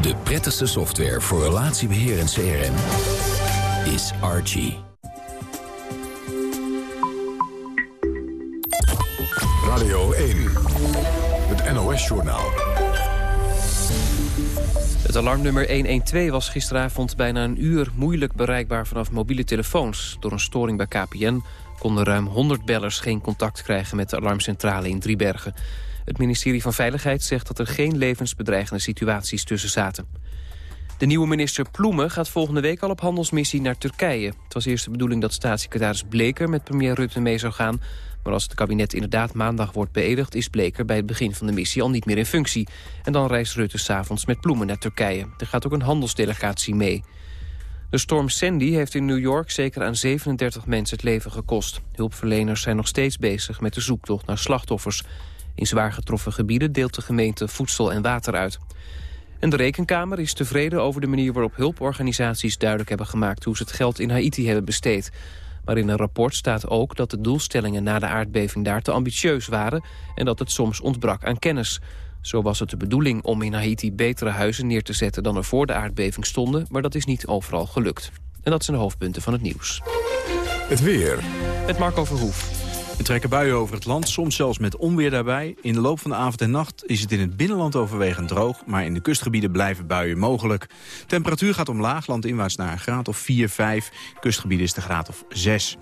De prettigste software voor relatiebeheer en CRM is Archie. Radio 1, het NOS-journaal. Het alarmnummer 112 was gisteravond bijna een uur moeilijk bereikbaar vanaf mobiele telefoons. Door een storing bij KPN konden ruim 100 bellers geen contact krijgen met de alarmcentrale in Driebergen. Het ministerie van Veiligheid zegt dat er geen levensbedreigende situaties tussen zaten. De nieuwe minister Ploemen gaat volgende week al op handelsmissie naar Turkije. Het was eerst de bedoeling dat staatssecretaris Bleker met premier Rutte mee zou gaan. Maar als het kabinet inderdaad maandag wordt beëdigd... is Bleker bij het begin van de missie al niet meer in functie. En dan reist Rutte s'avonds met Ploemen naar Turkije. Er gaat ook een handelsdelegatie mee. De storm Sandy heeft in New York zeker aan 37 mensen het leven gekost. Hulpverleners zijn nog steeds bezig met de zoektocht naar slachtoffers. In zwaar getroffen gebieden deelt de gemeente voedsel en water uit. En de Rekenkamer is tevreden over de manier waarop hulporganisaties duidelijk hebben gemaakt hoe ze het geld in Haiti hebben besteed. Maar in een rapport staat ook dat de doelstellingen na de aardbeving daar te ambitieus waren en dat het soms ontbrak aan kennis. Zo was het de bedoeling om in Haiti betere huizen neer te zetten dan er voor de aardbeving stonden, maar dat is niet overal gelukt. En dat zijn de hoofdpunten van het nieuws. Het weer. Met Marco Verhoef. Er trekken buien over het land, soms zelfs met onweer daarbij. In de loop van de avond en nacht is het in het binnenland overwegend droog... maar in de kustgebieden blijven buien mogelijk. Temperatuur gaat omlaag, landinwaarts naar een graad of 4, 5. Kustgebieden is de graad of 6.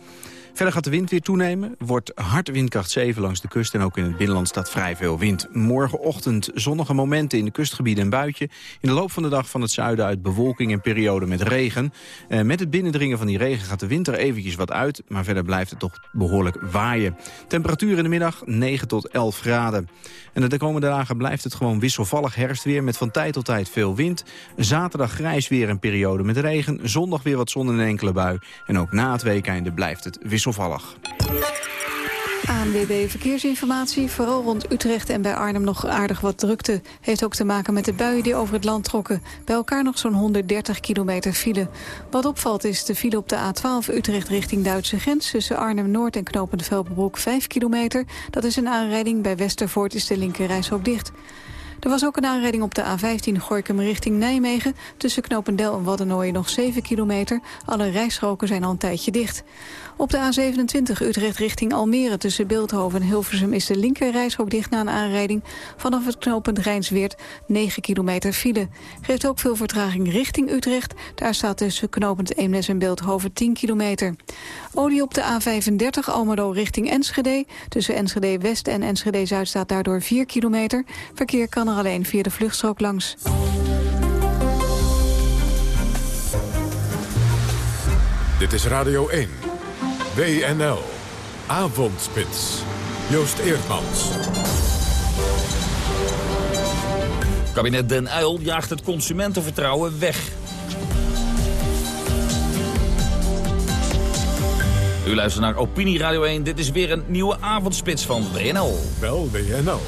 Verder gaat de wind weer toenemen. Wordt hard windkracht 7 langs de kust en ook in het binnenland staat vrij veel wind. Morgenochtend zonnige momenten in de kustgebieden een buitje. In de loop van de dag van het zuiden uit bewolking en periode met regen. Eh, met het binnendringen van die regen gaat de winter eventjes wat uit. Maar verder blijft het toch behoorlijk waaien. Temperatuur in de middag 9 tot 11 graden. En de komende dagen blijft het gewoon wisselvallig herfstweer... met van tijd tot tijd veel wind. Zaterdag grijs weer een periode met regen. Zondag weer wat zon en enkele bui. En ook na het weekende blijft het wisselvallig. ANWB Verkeersinformatie. Vooral rond Utrecht en bij Arnhem nog aardig wat drukte. Heeft ook te maken met de buien die over het land trokken. Bij elkaar nog zo'n 130 kilometer file. Wat opvalt is de file op de A12 Utrecht richting Duitse grens... tussen Arnhem-Noord en Knopend Velpenbroek 5 kilometer. Dat is een aanrijding. Bij Westervoort is de linkerrijstrook dicht. Er was ook een aanrijding op de A15 Gorkum richting Nijmegen. Tussen Knopendel en Waddenooien nog 7 kilometer. Alle rijstroken zijn al een tijdje dicht. Op de A27 Utrecht richting Almere tussen Beeldhoven en Hilversum... is de linkerrijstrook dicht na een aanrijding. Vanaf het knooppunt Rijnsweert 9 kilometer file. Geeft ook veel vertraging richting Utrecht. Daar staat tussen knooppunt Eemnes en Beeldhoven 10 kilometer. Olie op de A35 Almelo richting Enschede. Tussen Enschede West en Enschede Zuid staat daardoor 4 kilometer. Verkeer kan er alleen via de vluchtstrook langs. Dit is Radio 1. WNL. Avondspits. Joost Eerdmans. Kabinet Den Uyl jaagt het consumentenvertrouwen weg. U luistert naar Opinie Radio 1. Dit is weer een nieuwe avondspits van WNL. Wel WNL.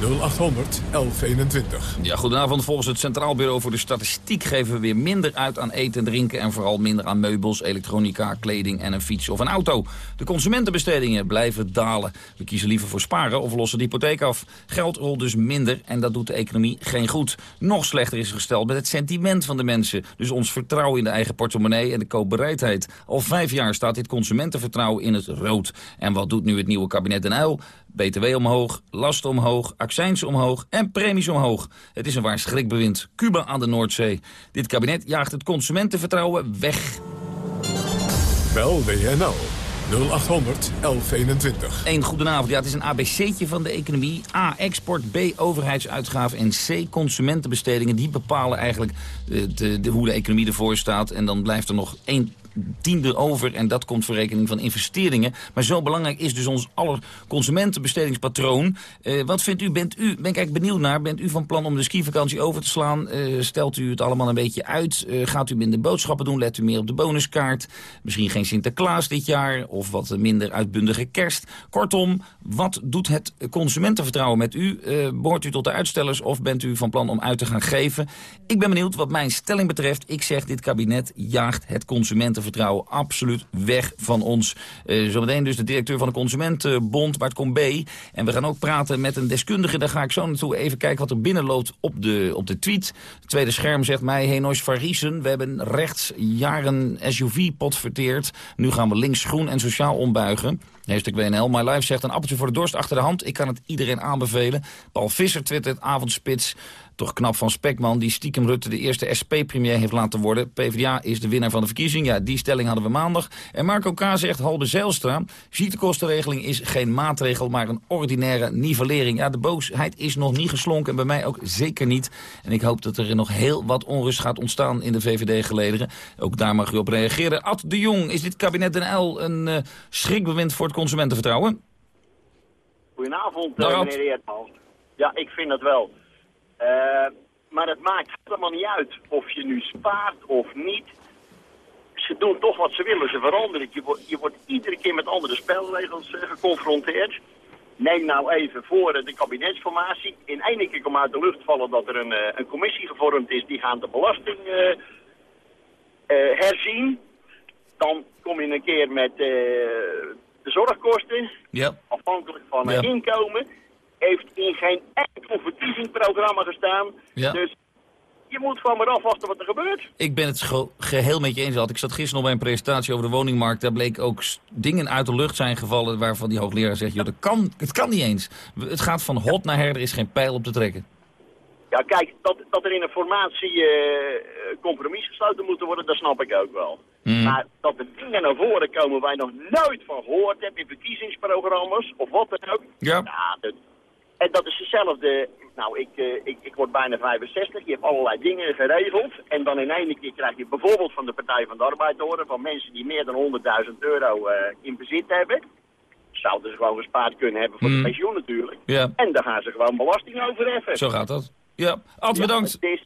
0800 1121. Ja, goedenavond. Volgens het Centraal Bureau voor de Statistiek geven we weer minder uit aan eten en drinken... en vooral minder aan meubels, elektronica, kleding en een fiets of een auto. De consumentenbestedingen blijven dalen. We kiezen liever voor sparen of lossen de hypotheek af. Geld rolt dus minder en dat doet de economie geen goed. Nog slechter is gesteld met het sentiment van de mensen. Dus ons vertrouwen in de eigen portemonnee en de koopbereidheid. Al vijf jaar staat dit consumentenvertrouwen in het rood. En wat doet nu het nieuwe kabinet Den Uyl? BTW omhoog, lasten omhoog, accijns omhoog en premies omhoog. Het is een waar schrikbewind. Cuba aan de Noordzee. Dit kabinet jaagt het consumentenvertrouwen weg. Bel WNL 0800 1121. Eén goedenavond. Ja, het is een ABC'tje van de economie. A, export, B, overheidsuitgaven en C, consumentenbestedingen. Die bepalen eigenlijk de, de, de, hoe de economie ervoor staat. En dan blijft er nog één tiende over en dat komt voor rekening van investeringen. Maar zo belangrijk is dus ons aller consumentenbestedingspatroon. Uh, wat vindt u? Bent u, ben ik eigenlijk benieuwd naar, bent u van plan om de skivakantie over te slaan? Uh, stelt u het allemaal een beetje uit? Uh, gaat u minder boodschappen doen? Let u meer op de bonuskaart? Misschien geen Sinterklaas dit jaar of wat minder uitbundige kerst? Kortom, wat doet het consumentenvertrouwen met u? behoort u tot de uitstellers of bent u van plan om uit te gaan geven? Ik ben benieuwd wat mijn stelling betreft. Ik zeg dit kabinet jaagt het consumentenvertrouwen absoluut weg van ons. Uh, zometeen dus de directeur van de Consumentenbond, Bart Combe. En we gaan ook praten met een deskundige. Daar ga ik zo naartoe even kijken wat er binnenloopt op de, op de tweet. Het tweede scherm zegt mij, Henois Variesen. We hebben rechts jaren SUV-pot verteerd. Nu gaan we links groen en sociaal ombuigen. Hashtag WNL. My Life zegt een appeltje voor de dorst achter de hand. Ik kan het iedereen aanbevelen. Paul Visser twittert avondspits. Toch knap van Spekman, die stiekem Rutte de eerste SP-premier heeft laten worden. PvdA is de winnaar van de verkiezing. Ja, die stelling hadden we maandag. En Marco K. zegt, Halbe Zijlstra, ziektekostenregeling is geen maatregel, maar een ordinaire nivellering. Ja, de boosheid is nog niet geslonken en bij mij ook zeker niet. En ik hoop dat er nog heel wat onrust gaat ontstaan in de VVD-gelederen. Ook daar mag u op reageren. Ad de Jong, is dit kabinet Den L een uh, schrikbewind voor het consumentenvertrouwen? Goedenavond, uh, meneer Eertmans. Ja, ik vind dat wel. Uh, maar het maakt helemaal niet uit of je nu spaart of niet. Ze doen toch wat ze willen, ze veranderen. Je wordt, je wordt iedere keer met andere spelregels uh, geconfronteerd. Neem nou even voor de kabinetsformatie. In één keer komt uit de lucht vallen dat er een, uh, een commissie gevormd is. Die gaan de belasting herzien. Dan kom je een keer met de zorgkosten. Ja. Afhankelijk van het inkomen heeft in geen enkel verkiezingsprogramma gestaan. Ja. Dus je moet van maar afwachten wat er gebeurt. Ik ben het ge geheel met je eens. Ik zat gisteren nog bij een presentatie over de woningmarkt. Daar bleek ook dingen uit de lucht zijn gevallen waarvan die hoogleraar zegt... Joh, dat kan, het kan niet eens. Het gaat van hot naar her, er is geen pijl op te trekken. Ja, kijk, dat, dat er in een formatie uh, compromis gesloten moeten worden, dat snap ik ook wel. Mm. Maar dat er dingen naar voren komen waar je nog nooit van gehoord hebt in verkiezingsprogramma's of wat dan ook. Ja. ja dat, en dat is hetzelfde. Nou, ik, uh, ik, ik word bijna 65. Je hebt allerlei dingen geregeld. En dan in één keer krijg je bijvoorbeeld van de Partij van de Arbeid te horen... van mensen die meer dan 100.000 euro uh, in bezit hebben. Zouden ze gewoon gespaard kunnen hebben voor Mm. de pensioen natuurlijk. Ja. En daar gaan ze gewoon belasting over heffen. Zo gaat dat. Ja, Ad, Ja, bedankt. het is-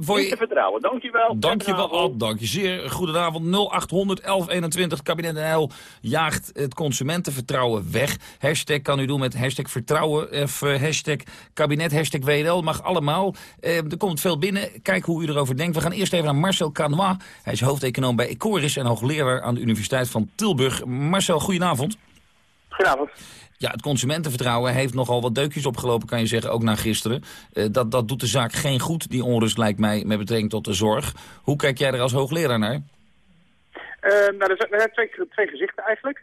voor Niet te vertrouwen. Dankjewel. Dankjewel, Ad. Dank je zeer. Goedenavond. 0800 1121. Kabinet NL jaagt het consumentenvertrouwen weg. Hashtag kan u doen met hashtag vertrouwen of eh, hashtag kabinet, hashtag WNL. Mag allemaal. Eh, er komt veel binnen. Kijk hoe u erover denkt. We gaan eerst even naar Marcel Canois. Hij is hoofdeconoom bij Ecoris en hoogleraar aan de Universiteit van Tilburg. Marcel, goedenavond. Goedenavond. Ja, het consumentenvertrouwen heeft nogal wat deukjes opgelopen, kan je zeggen, ook na gisteren. Eh, dat, dat doet de zaak geen goed, die onrust lijkt mij, met betrekking tot de zorg. Hoe kijk jij er als hoogleraar naar? Uh, nou, er zijn, twee, twee gezichten eigenlijk.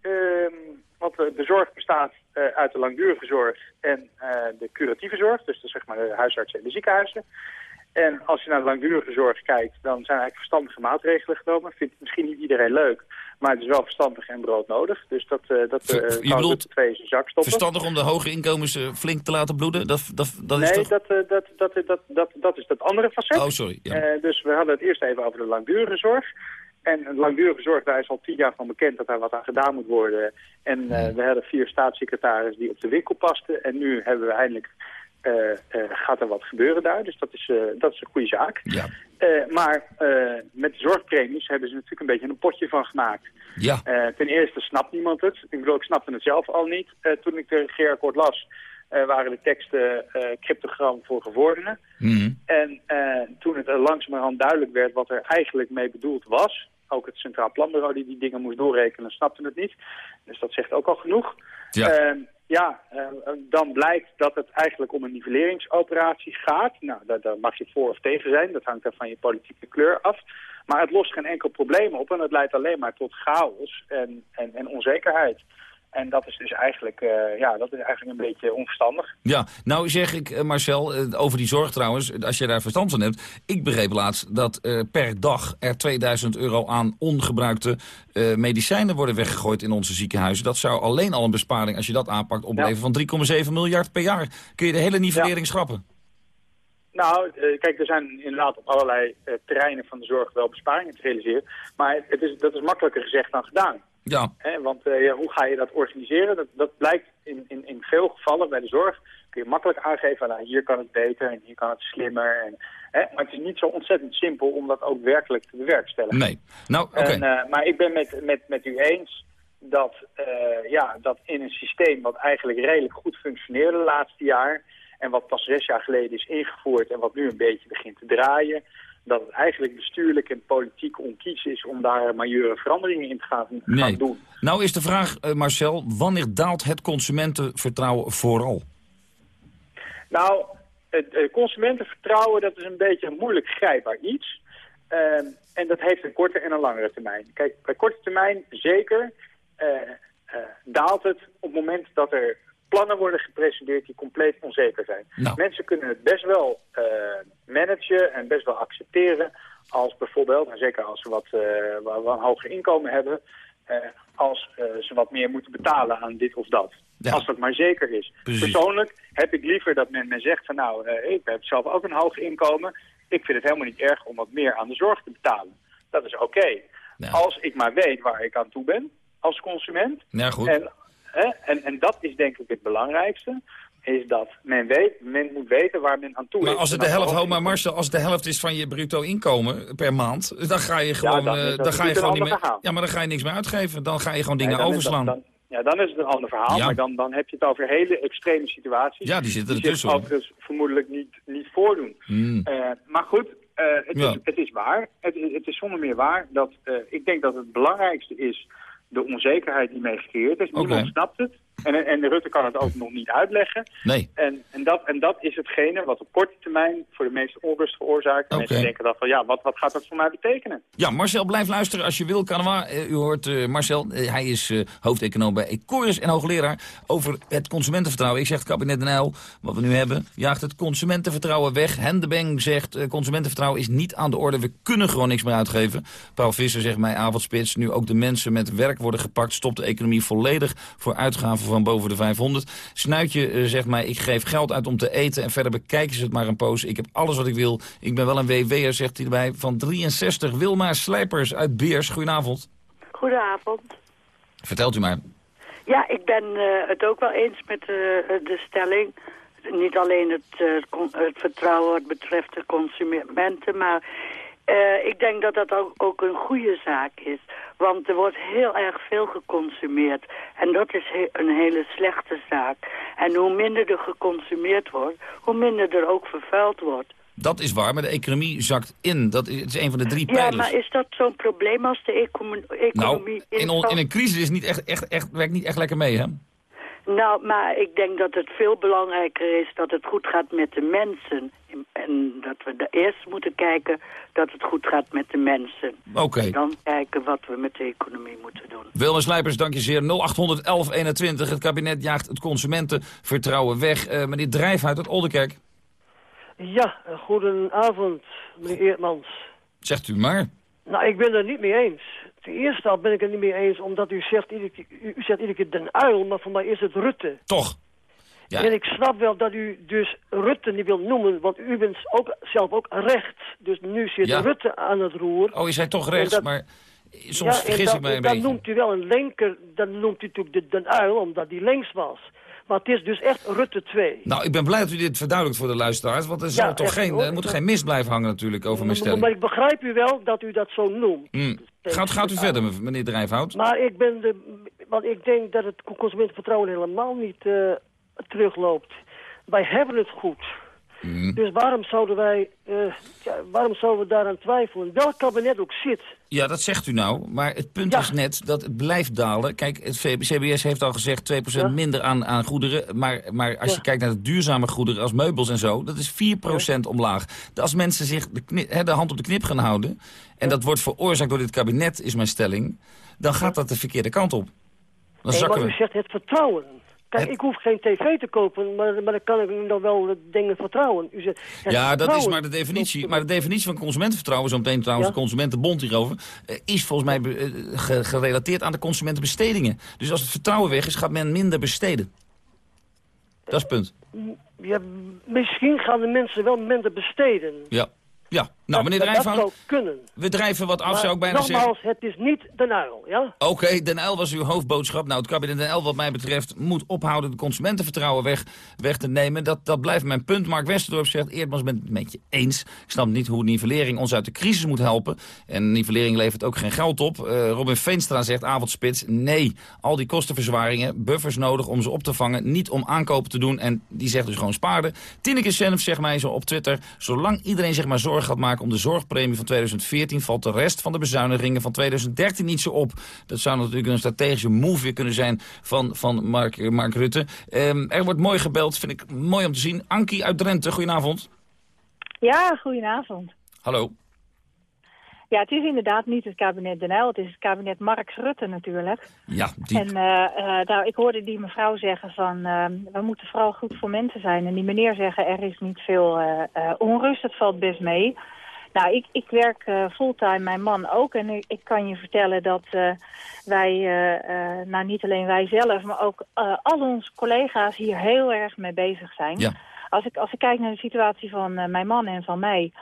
Ehm, want de, zorg bestaat eh, uit de langdurige zorg en eh, de curatieve zorg. Dus de, zeg maar de huisartsen en de ziekenhuizen. En als je naar de langdurige zorg kijkt, dan zijn er eigenlijk verstandige maatregelen genomen. Vindt misschien niet iedereen leuk, maar het is wel verstandig en broodnodig. Dus dat, uh, dat uh, je bedoelt twee in zijn zak stoppen. Verstandig om de hoge inkomens uh, flink te laten bloeden? Dat, dat, dat nee, is toch... dat, dat, dat, dat, dat, dat is dat andere facet. Oh, sorry. Ja. dus we hadden het eerst even over de langdurige zorg. En langdurige zorg, daar is al tien jaar van bekend dat daar wat aan gedaan moet worden. En we hadden vier staatssecretarissen die op de winkel pasten. En nu hebben we eindelijk gaat er wat gebeuren daar. Dus dat is, uh, dat is een goede zaak. Ja. maar met de zorgpremies hebben ze natuurlijk een beetje een potje van gemaakt. Ja. ten eerste snapt niemand het. Ik bedoel, ik snapte het zelf al niet. toen ik de regeerakkoord las, waren de teksten cryptogram voor gevorderden. Mm. En toen het langzamerhand duidelijk werd wat er eigenlijk mee bedoeld was... ook het Centraal Planbureau die die dingen moest doorrekenen, snapte het niet. Dus dat zegt ook al genoeg. Ja. Ja, uh, dan blijkt dat het eigenlijk om een nivelleringsoperatie gaat. Nou, daar, mag je voor of tegen zijn. Dat hangt er van je politieke kleur af. Maar het lost geen enkel probleem op en het leidt alleen maar tot chaos en, en, en onzekerheid. En dat is dus eigenlijk, uh, ja, dat is eigenlijk een beetje onverstandig. Ja, nou zeg ik, uh, Marcel, uh, over die zorg trouwens, als je daar verstand van hebt. Ik begreep laatst dat per dag er 2000 euro aan ongebruikte medicijnen worden weggegooid in onze ziekenhuizen. Dat zou alleen al een besparing, als je dat aanpakt, opleveren ja. van 3,7 miljard per jaar. Kun je de hele nivellering ja. schrappen? Nou, kijk, er zijn inderdaad op allerlei terreinen van de zorg wel besparingen te realiseren. Maar het is, dat is makkelijker gezegd dan gedaan. Ja. He, want uh, ja, hoe ga je dat organiseren? Dat, dat blijkt in, in, in veel gevallen bij de zorg. Kun je makkelijk aangeven, nou, hier kan het beter en hier kan het slimmer. En, maar het is niet zo ontzettend simpel om dat ook werkelijk te bewerkstelligen. Nee. Nou, oké. Okay. Uh, maar ik ben met, met, met u eens dat, uh, ja, dat in een systeem wat eigenlijk redelijk goed functioneerde de laatste jaar... en wat pas zes jaar geleden is ingevoerd en wat nu een beetje begint te draaien dat het eigenlijk bestuurlijk en politiek onkies is om daar majeure veranderingen in te gaan, nee. gaan doen. Nou is de vraag, uh, Marcel, wanneer daalt het consumentenvertrouwen vooral? Nou, het uh, consumentenvertrouwen dat is een beetje een moeilijk grijpbaar iets. Uh, en dat heeft een korte en een langere termijn. Kijk, bij korte termijn zeker daalt het op het moment dat er plannen worden gepresenteerd die compleet onzeker zijn. Nou. Mensen kunnen het best wel uh, managen en best wel accepteren als bijvoorbeeld, en zeker als ze wat, uh, wat een hoger inkomen hebben, uh, als ze wat meer moeten betalen aan dit of dat. Ja. Als dat maar zeker is. Precies. Persoonlijk heb ik liever dat men, men zegt van nou, ik heb zelf ook een hoog inkomen. Ik vind het helemaal niet erg om wat meer aan de zorg te betalen. Dat is oké. Okay. Als ik maar weet waar ik aan toe ben als consument. Ja, goed. En en, en dat is denk ik het belangrijkste, is dat men weet, men moet weten waar men aan toe maar is. Als het de helft, maar Marcel, als het de helft is van je bruto inkomen per maand, dan ga je gewoon, ja, dan, uh, dan ga je gewoon niet meer. Verhaal. Ja, maar dan ga je niks meer uitgeven. Dan ga je gewoon dingen nee, overslaan. Dan, dan, ja, dan is het een ander verhaal. Ja. Maar dan, dan heb je het over hele extreme situaties. Ja, die zitten die ertussen. zich overigens vermoedelijk niet, niet voordoen. Mm. Uh, maar goed, uh, het, Ja. is, het is waar. Het, is- het is zonder meer waar dat ik denk dat het belangrijkste is de onzekerheid die mee gecreëerd is. Niemand Oké. snapt het. En, en Rutte kan het ook nog niet uitleggen. Nee. En, en, dat, en dat is hetgene wat op korte termijn voor de meeste onrust veroorzaakt. Oké. Mensen denken dan van, ja, wat, wat gaat dat voor mij betekenen? Ja, Marcel, blijf luisteren als je wil. Kanema, Eh, u hoort eh, Marcel, eh, hij is eh, hoofdeconoom bij Ecoris en hoogleraar over het consumentenvertrouwen. Ik zeg het kabinet NL, wat we nu hebben, jaagt het consumentenvertrouwen weg. Hendebeng zegt, consumentenvertrouwen is niet aan de orde. We kunnen gewoon niks meer uitgeven. Paul Visser zegt mij, avondspits, nu ook de mensen met werk worden gepakt, stopt de economie volledig voor uitgaven van boven de 500. Snuitje eh, zegt mij, ik geef geld uit om te eten en verder bekijken ze het maar een poos. Ik heb alles wat ik wil. Ik ben wel een WW'er, zegt hij erbij, van 63. Wilma Slijpers uit Beers. Goedenavond. Goedenavond. Vertelt u maar. Ja, ik ben eh, het ook wel eens met eh, de stelling. niet alleen het, het vertrouwen wat betreft de consumenten, maar eh, ik denk dat dat ook, ook een goede zaak is. Want er wordt heel erg veel geconsumeerd. En dat is he- een hele slechte zaak. En hoe minder er geconsumeerd wordt, hoe minder er ook vervuild wordt. Dat is waar, maar de economie zakt in. Dat is, het is een van de drie Ja, pijlers. maar is dat zo'n probleem als de econo- economie nou, in, in een crisis is niet echt, echt, echt, werkt niet echt lekker mee, hè? Nou, maar ik denk dat het veel belangrijker is dat het goed gaat met de mensen. En dat we de eerst moeten kijken dat het goed gaat met de mensen. Oké. En dan kijken wat we met de economie moeten doen. Wilma Slijpers, dank je zeer. 0800 1121. Het kabinet jaagt het consumentenvertrouwen weg. Eh, meneer Drijfhout uit Oldenkerk, Ja, een goedenavond, meneer Eertmans. zegt u maar. Nou, ik ben er niet mee eens. Ten eerste al ben ik het niet mee eens, omdat u zegt iedere keer, u, zegt iedere keer Den Uil, maar voor mij is het Rutte. Toch? Ja. En ik snap wel dat u dus Rutte niet wilt noemen, want u bent ook, zelf ook rechts. Dus nu zit Ja. Rutte aan het roer. Oh, is hij toch rechts, dat- maar soms Ja, vergis dan- ik mij een dan beetje. noemt u wel een linker, dan noemt u natuurlijk de Den Uil, omdat die links was. Maar het is dus echt Rutte 2. Nou, ik ben blij dat u dit verduidelijkt voor de luisteraars, want er, zal Ja, toch echt, geen, er moet geen mist blijven hangen natuurlijk over mijn stelling. maar ik begrijp u wel dat u dat zo noemt. Gaat, gaat u verder, meneer Drijfhout? Maar ik ben de, want ik denk dat het consumentenvertrouwen helemaal niet eh, terugloopt. Wij hebben het goed. Hmm. Dus waarom zouden wij, eh, ja, waarom zouden we daaraan twijfelen? Welk kabinet ook zit. Ja, dat zegt u nou, maar het punt is net dat het blijft dalen. Kijk, het CBS heeft al gezegd 2% minder aan, aan goederen. Maar, maar als je kijkt naar de duurzame goederen als meubels en zo... dat is 4% omlaag. Als mensen zich de, hè, de hand op de knip gaan houden... en dat wordt veroorzaakt door dit kabinet, is mijn stelling... dan gaat dat de verkeerde kant op. Dan zakken maar u zegt het vertrouwen. Kijk, ik hoef geen tv te kopen, maar, maar dan kan ik dan wel dingen vertrouwen. U zegt, Ja, dat is maar de definitie. Maar de definitie van consumentenvertrouwen, zo meteen trouwens Ja. de Consumentenbond hierover, eh, is volgens mij eh, ge- gerelateerd aan de consumentenbestedingen. Dus als het vertrouwen weg is, gaat men minder besteden. Dat is het punt. Ja, misschien gaan de mensen wel minder besteden. Ja. Ja, nou meneer dat Drijfhout, zou kunnen. we drijven wat af, Maar zou ik bijna zeggen. nogmaals, het is niet de uil, ja? Oké, Den L was uw hoofdboodschap. Nou, het kabinet Den L wat mij betreft moet ophouden de consumentenvertrouwen weg, weg te nemen. Dat, dat blijft mijn punt. Mark Westerdorp zegt, Eerdmans bent het met je eens. Ik snap niet hoe nivellering ons uit de crisis moet helpen. En nivellering levert ook geen geld op. Eh, Robin Veenstra zegt, avondspits, nee. Al die kostenverzwaringen, buffers nodig om ze op te vangen. Niet om aankopen te doen. En die zegt dus gewoon spaarden. Tineke zelf zegt mij zo op Twitter, zolang iedereen zich maar zorgen gaat maken om de zorgpremie van 2014 valt de rest van de bezuinigingen van 2013 niet zo op. Dat zou natuurlijk een strategische move weer kunnen zijn van, van Mark, Mark Rutte. Ehm, er wordt mooi gebeld, vind ik mooi om te zien. Ankie uit Drenthe, goedenavond. Ja, goedenavond. Hallo. Ja, het is inderdaad niet het kabinet Den Uyl, het is het kabinet Marx Rutte natuurlijk. Ja, die... En eh, eh, nou, ik hoorde die mevrouw zeggen van, eh, we moeten vooral goed voor mensen zijn. En die meneer zeggen, er is niet veel eh, onrust, het valt best mee. Nou, ik, ik werk eh, fulltime, mijn man ook. En ik, ik kan je vertellen dat eh, wij, eh, nou niet alleen wij zelf, maar ook al onze collega's hier heel erg mee bezig zijn. Ja. Als ik, als ik kijk naar de situatie van mijn man en van mij...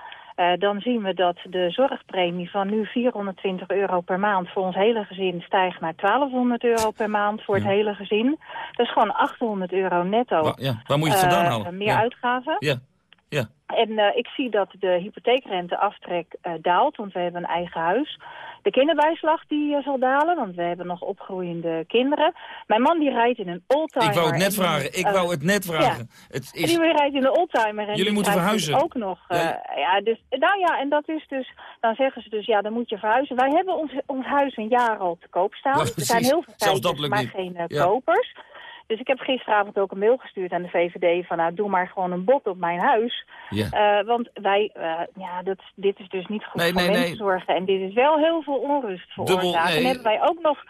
dan zien we dat de zorgpremie van nu 420 euro per maand voor ons hele gezin stijgt naar 1200 euro per maand voor het hele gezin. Dat is gewoon 800 euro netto. Wa- ja, waar moet je het vandaan halen? meer Ja. uitgaven. Ja. En eh, ik zie dat de hypotheekrenteaftrek eh daalt, want we hebben een eigen huis. De kinderbijslag die eh, zal dalen, want we hebben nog opgroeiende kinderen. Mijn man die rijdt in een oldtimer. Ik wou het net en die, vragen, ik wou het net vragen. ja. Het En is... die rijdt in een oldtimer. En Jullie moeten krijgt verhuizen. dus ook nog. Ja. ja, dus, nou ja, en dat is dus, dan zeggen ze dus, ja, dan moet je verhuizen. Wij hebben ons, ons huis een jaar al te koop staan. Ja, er zijn heel veel kijkers, lukt maar niet. geen kopers. Dus ik heb gisteravond ook een mail gestuurd aan de VVD van, nou, doe maar gewoon een bod op mijn huis. Ja. Eh, want wij, eh, ja, dat, dit is dus niet goed Nee, voor nee, nee. mensenzorgen. En dit is wel heel veel onrust veroorzaakt. En hebben wij ook nog,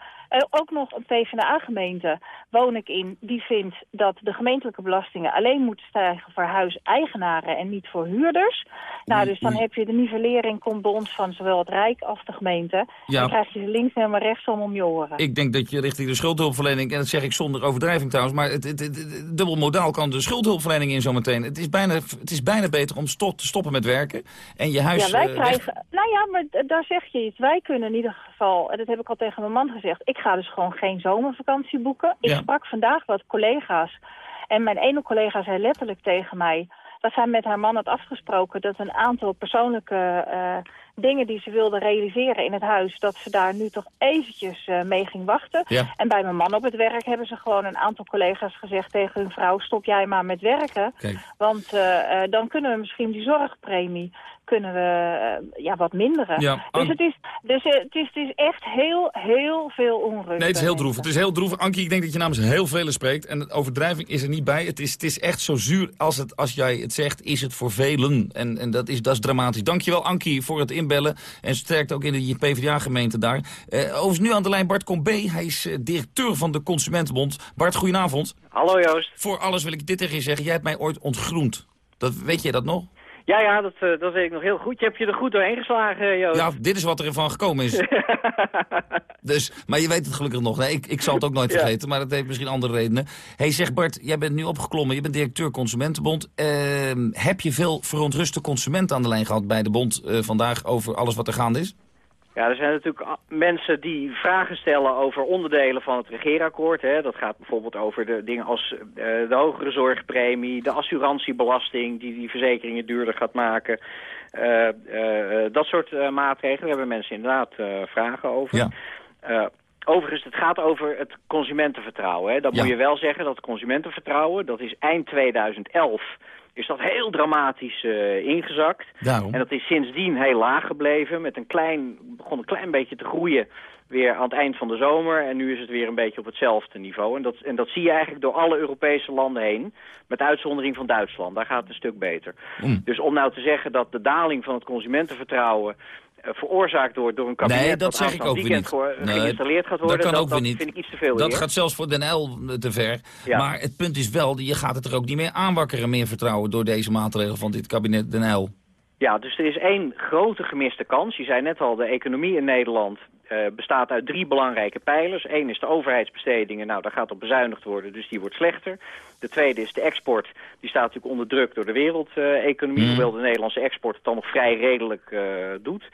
ook nog een PvdA-gemeente, woon ik in, die vindt dat de gemeentelijke belastingen alleen moeten stijgen voor huiseigenaren en niet voor huurders. Nou, Oei, dus dan oei. heb je de nivellering komt bij ons van zowel het Rijk als de gemeente. Ja. Dan krijg je ze links en maar rechtsom om je oren. Ik denk dat je richting de schuldhulpverlening, en dat zeg ik zonder overdrijving trouwens, maar het, het, het- het- dubbel modaal kan de schuldhulpverlening in zometeen. Het is bijna, het is bijna beter om stop, te stoppen met werken en je huis... ja, wij eh, krijgen... Nou ja, maar daar zeg je iets. Wij kunnen in ieder geval, en dat heb ik al tegen mijn man gezegd... ik ga dus gewoon geen zomervakantie boeken. Ik Ja. sprak vandaag wat collega's... En mijn ene collega zei letterlijk tegen mij dat zij met haar man had afgesproken dat een aantal persoonlijke uh, dingen die ze wilde realiseren in het huis, dat ze daar nu toch eventjes uh, mee ging wachten. Ja. En bij mijn man op het werk hebben ze gewoon een aantal collega's gezegd tegen hun vrouw, stop jij maar met werken. Kijk. Want uh, dan kunnen we misschien die zorgpremie kunnen we ja, wat minderen. Ja, dus het is, dus het, is, het is echt heel, heel veel onrust. Nee, het is heel droef. Het is heel droef. Ankie, ik denk dat je namens heel velen spreekt. En de overdrijving is er niet bij. Het is, het is echt zo zuur als, het, als jij het zegt, is het voor velen. En, en dat, is, dat is dramatisch. Dankjewel, Ankie, voor het inbellen. En sterkt ook in de PvdA-gemeente daar. Eh overigens nu aan de lijn Bart Combe. Hij is eh, directeur van de Consumentenbond. Bart, goedenavond. Hallo Joost. Voor alles wil ik dit tegen je zeggen. Jij hebt mij ooit ontgroend. Dat, weet jij dat nog? Ja, ja, dat, eh, dat weet ik nog heel goed. Je hebt je er goed doorheen geslagen, eh, Joost. Ja, dit is wat er van gekomen is. [laughs] dus, maar je weet het gelukkig nog. Nee, ik, ik zal het ook nooit Ja. vergeten, maar dat heeft misschien andere redenen. hey, zeg Bart, jij bent nu opgeklommen. Je bent directeur Consumentenbond. Ehm, heb je veel verontruste consumenten aan de lijn gehad bij de bond eh, vandaag over alles wat er gaande is? Ja, er zijn natuurlijk mensen die vragen stellen over onderdelen van het regeerakkoord. Hè. Dat gaat bijvoorbeeld over de dingen als eh, de hogere zorgpremie, de assurantiebelasting die die verzekeringen duurder gaat maken. Eh, eh, dat soort maatregelen. Daar hebben mensen inderdaad vragen over. Ja. Overigens, het gaat over het consumentenvertrouwen. Hè. Dat Ja. moet je wel zeggen, dat consumentenvertrouwen, dat is eind 2011... Is dat heel dramatisch eh, ingezakt. Daarom. En dat is sindsdien heel laag gebleven. Met een klein, begon een klein beetje te groeien weer aan het eind van de zomer. En nu is het weer een beetje op hetzelfde niveau. En dat, en dat zie je eigenlijk door alle Europese landen heen. Met uitzondering van Duitsland. Daar gaat het een stuk beter. Mm. Dus om nou te zeggen dat de daling van het consumentenvertrouwen... eh, veroorzaakt wordt door een kabinet nee, dat dat zeg ik ook weer niet. geho- geïnstalleerd gaat worden... dat kan dat, ook weer dat niet. vind ik iets te veel Dat gaat zelfs voor Den L te ver. Ja. Maar het punt is wel, je gaat het er ook niet meer aanwakkeren, meer vertrouwen door deze maatregelen van dit kabinet Den L. Ja, dus er is één grote gemiste kans. Je zei net al, de economie in Nederland eh, bestaat uit drie belangrijke pijlers. Eén is de overheidsbestedingen. Nou, daar gaat op bezuinigd worden, dus die wordt slechter. De tweede is de export. Die staat natuurlijk onder druk door de wereldeconomie. Mhm. Hoewel de Nederlandse export het dan nog vrij redelijk eh, doet.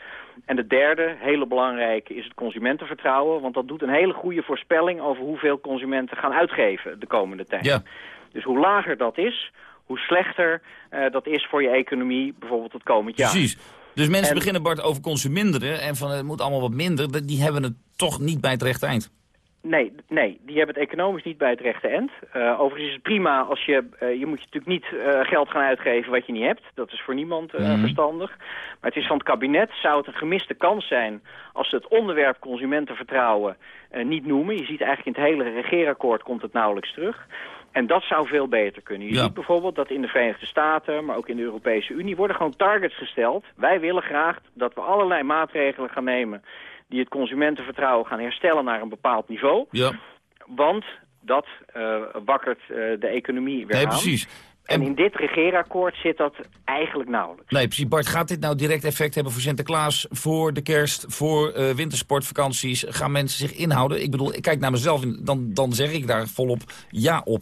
En de derde, hele belangrijke, is het consumentenvertrouwen. Want dat doet een hele goede voorspelling over hoeveel consumenten gaan uitgeven de komende tijd. Ja. Dus hoe lager dat is, hoe slechter eh, dat is voor je economie bijvoorbeeld het komend jaar. Precies. Dus mensen En- beginnen, Bart, over consuminderen en van het moet allemaal wat minder. Die hebben het toch niet bij het rechte eind. Nee, nee, die hebben het economisch niet bij het rechte eind. Eh, overigens is het prima als je... eh, je moet je natuurlijk niet geld gaan uitgeven wat je niet hebt. Dat is voor niemand Mhm. verstandig. Maar het is van het kabinet, zou het een gemiste kans zijn... als ze het onderwerp consumentenvertrouwen niet noemen. Je ziet eigenlijk in het hele regeerakkoord komt het nauwelijks terug. En dat zou veel beter kunnen. Je Ja. ziet bijvoorbeeld dat in de Verenigde Staten, maar ook in de Europese Unie... worden gewoon targets gesteld. Wij willen graag dat we allerlei maatregelen gaan nemen... die het consumentenvertrouwen gaan herstellen naar een bepaald niveau. Ja. Want dat eh wakkert eh, de economie weer Nee, aan. precies. En in dit regeerakkoord zit dat eigenlijk nauwelijks. Nee, precies. Bart, gaat dit nou direct effect hebben voor Sinterklaas, voor de kerst, voor eh, wintersportvakanties? Gaan mensen zich inhouden? Ik bedoel, ik kijk naar mezelf, en dan, dan zeg ik daar volop ja op.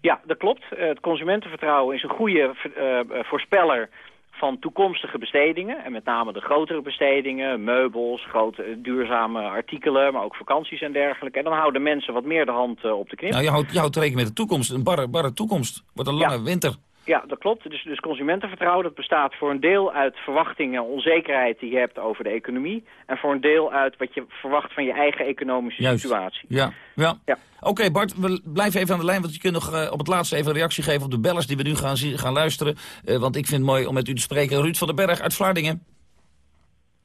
Ja, dat klopt. Eh, het consumentenvertrouwen is een goede eh, eh, voorspeller van toekomstige bestedingen. En met name de grotere bestedingen, meubels, grote duurzame artikelen, maar ook vakanties en dergelijke. En dan houden mensen wat meer de hand op de knip. Nou, je houdt, je houdt rekening met de toekomst. Een barre, barre toekomst. Wordt een lange winter. Ja, dat klopt. Dus, dus consumentenvertrouwen dat bestaat voor een deel uit verwachtingen, onzekerheid die je hebt over de economie. En voor een deel uit wat je verwacht van je eigen economische Juist. situatie. Ja, ja. Ja. Oké Bart, we blijven even aan de lijn, want je kunt nog eh, op het laatste even een reactie geven op de bellers die we nu gaan, gaan luisteren. Eh, want ik vind het mooi om met u te spreken. Ruud van den Berg uit Vlaardingen.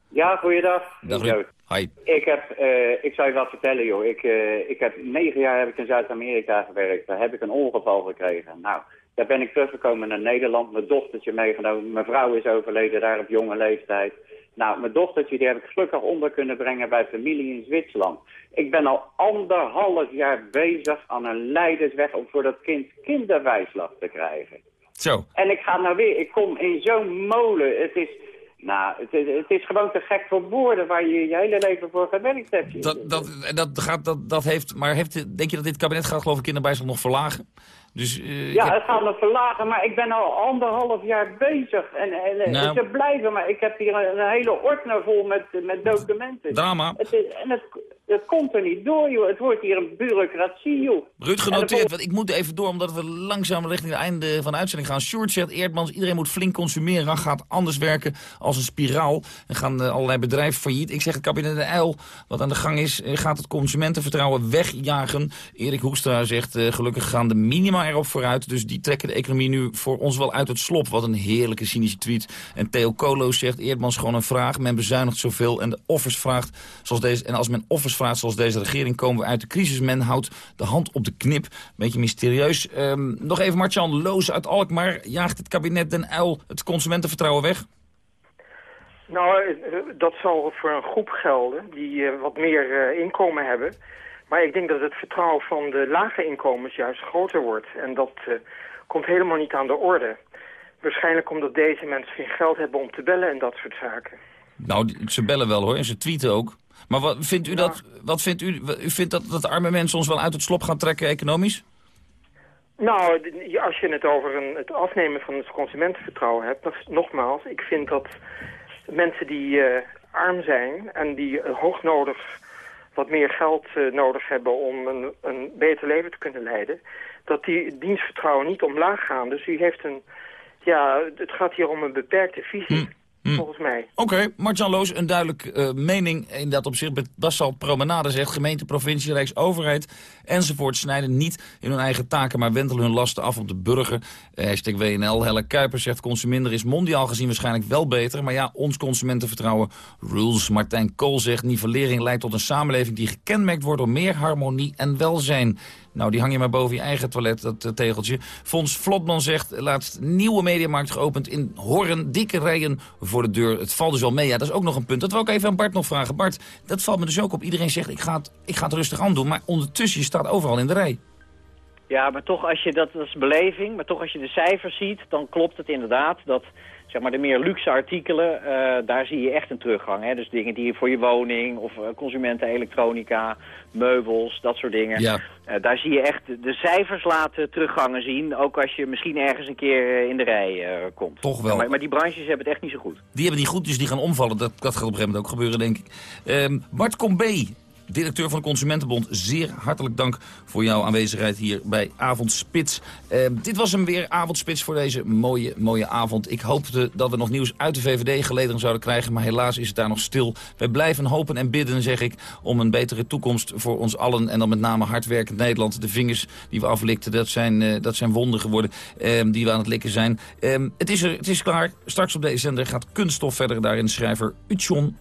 Ja, goeiedag. Dag. Ruud. Hi. Ik, heb, eh, ik zou je wat vertellen, joh. Ik, eh, ik heb negen jaar heb ik in Zuid-Amerika gewerkt. Daar heb ik een ongeval gekregen. Nou, daar ben ik teruggekomen naar Nederland. Mijn dochtertje meegenomen. Mijn vrouw is overleden daar op jonge leeftijd. Nou, mijn dochtertje die heb ik gelukkig onder kunnen brengen bij familie in Zwitserland. Ik ben al anderhalf jaar bezig aan een leidersweg om voor dat kind kinderwijslag te krijgen. Zo. En ik ga nou weer, ik kom in zo'n molen. Het is, nou, het, is- het is gewoon te gek voor woorden waar je je hele leven voor gewerkt hebt. Dat, dat, dat, gaat, dat, dat heeft, maar heeft, denk je dat dit kabinet gaat geloof ik kinderbijslag nog verlagen? Dus, uh, ja, het gaat me verlagen, maar ik ben al anderhalf jaar bezig. En, en Nou. ze blijven, maar ik heb hier een, een hele ordner vol met, met documenten. Drama. Het is, en het, het komt er niet door, joh. Het wordt hier een bureaucratie, joh. Ruud En genoteerd, want ik moet even door omdat we langzaam richting het einde van de uitzending gaan. Sjoerd zegt, Eerdmans, iedereen moet flink consumeren, gaat anders werken als een spiraal. En gaan eh, allerlei bedrijven failliet. Ik zeg het kabinet de Uil, wat aan de gang is, eh, gaat het consumentenvertrouwen wegjagen. Erik Hoekstra zegt, eh, gelukkig gaan de minima erop vooruit. Dus die trekken de economie nu voor ons wel uit het slop. Wat een heerlijke cynische tweet. En Theo Kolo zegt, Eerdmans gewoon een vraag. Men bezuinigt zoveel en de offers vraagt zoals deze. En als men offers vraagt zoals deze regering, komen we uit de crisis. Men houdt de hand op de knip. Beetje mysterieus. Ehm, nog even Martjan Loos uit Alkmaar. Jaagt het kabinet Den Uil het consumentenvertrouwen weg? Nou, eh, dat zal voor een groep gelden die eh, wat meer eh, inkomen hebben. Maar ik denk dat het vertrouwen van de lage inkomens juist groter wordt. En dat eh, komt helemaal niet aan de orde. Waarschijnlijk omdat deze mensen geen geld hebben om te bellen en dat soort zaken. Nou, ze bellen wel hoor en ze tweeten ook. Maar wat vindt u dat, wat vindt u, u vindt dat, dat arme mensen ons wel uit het slop gaan trekken economisch? Nou, als je het over een, het afnemen van het consumentenvertrouwen hebt... nog- nogmaals, ik vind dat mensen die eh, arm zijn en die eh, hoognodig wat meer geld eh, nodig hebben om een, een beter leven te kunnen leiden... dat die dienstvertrouwen niet omlaag gaan. Dus u heeft een... Ja, het gaat hier om een beperkte visie, volgens mij. Oké, Martjan Loos, een duidelijk eh, mening in dat opzicht. Met Basal Promenade zegt gemeente, provincie, rijksoverheid enzovoort snijden niet in hun eigen taken, maar wentelen hun lasten af op de burger. Hashtag WNL. Helle Kuiper zegt consumeren is mondiaal gezien waarschijnlijk wel beter. Maar ja, ons consumentenvertrouwen rules. Martijn Kool zegt nivellering leidt tot een samenleving die gekenmerkt wordt door meer harmonie en welzijn. Nou, die hang je maar boven je eigen toilet, dat eh, tegeltje. Fons Vlotman zegt, laatst nieuwe mediamarkt geopend in Horren. Dikke rijen voor de deur. Het valt dus wel mee. Ja, dat is ook nog een punt. Dat wil ik even aan Bart nog vragen. Bart, dat valt me dus ook op. Iedereen zegt, ik ga het, ik ga het rustig aan doen. Maar ondertussen, je staat overal in de rij. Ja, maar toch als je dat, dat is beleving, maar toch als je de cijfers ziet, dan klopt het inderdaad dat zeg maar de meer luxe artikelen, eh, daar zie je echt een teruggang. Hè? Dus dingen die je voor je woning of eh, consumenten elektronica, meubels, dat soort dingen. Ja. Eh, daar zie je echt de- cijfers laten teruggangen zien, ook als je misschien ergens een keer in de rij komt. Toch wel. Maar, maar die branches hebben het echt niet zo goed. Die hebben niet goed, dus die gaan omvallen. Dat, dat gaat op een gegeven moment ook gebeuren, denk ik. Ehm, Bart Combé, directeur van de Consumentenbond. Zeer hartelijk dank voor jouw aanwezigheid hier bij Avondspits. Ehm, dit was hem weer, Avondspits, voor deze mooie, mooie avond. Ik hoopte dat we nog nieuws uit de VVD geleden zouden krijgen... maar helaas is het daar nog stil. Wij blijven hopen en bidden, zeg ik, om een betere toekomst voor ons allen... en dan met name hardwerkend Nederland. De vingers die we aflikten, dat zijn, eh, dat zijn wonden geworden ehm, die we aan het likken zijn. Het, is er, het is klaar. Straks op deze zender gaat kunststof verder. Daarin schrijver Utjon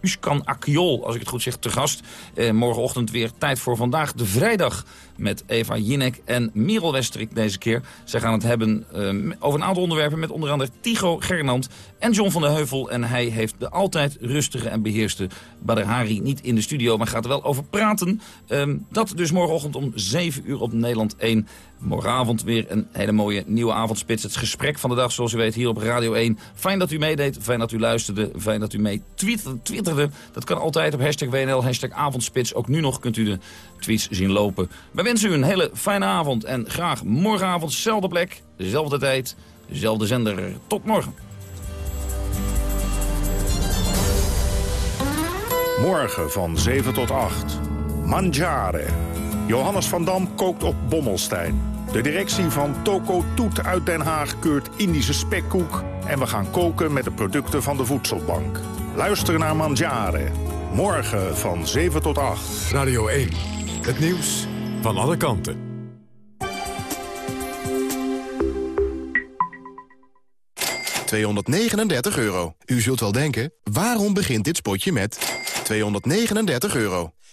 Uskan Akiol, als ik het goed zeg, te gast. Eh, morgenochtend weer tijd voor vandaag de vrijdag met Eva Jinek en Merel Westerik deze keer. Zij gaan het hebben eh, over een aantal onderwerpen met onder andere Tigo Gernand en John van der Heuvel. En hij heeft de altijd rustige en beheerste Badr Hari niet in de studio, maar gaat er wel over praten. Ehm, dat dus morgenochtend om 7 uur op Nederland 1. Morgenavond weer een hele mooie nieuwe avondspits. Het gesprek van de dag, zoals u weet, hier op Radio 1. Fijn dat u meedeed, fijn dat u luisterde, fijn dat u mee twitterde. Dat kan altijd op hashtag WNL, hashtag avondspits. Ook nu nog kunt u de tweets zien lopen. Wij wensen u een hele fijne avond en graag morgenavond, dezelfde plek, dezelfde tijd, dezelfde zender. Tot morgen. Morgen van 7 tot 8. Mangiare. Johannes van Dam kookt op Bommelstein. De directie van Toko Toet uit Den Haag keurt Indische spekkoek... en we gaan koken met de producten van de Voedselbank. Luister naar Mangiare. Morgen van 7 tot 8. Radio 1. Het nieuws van alle kanten. ...239 euro. U zult wel denken, waarom begint dit spotje met 239 euro?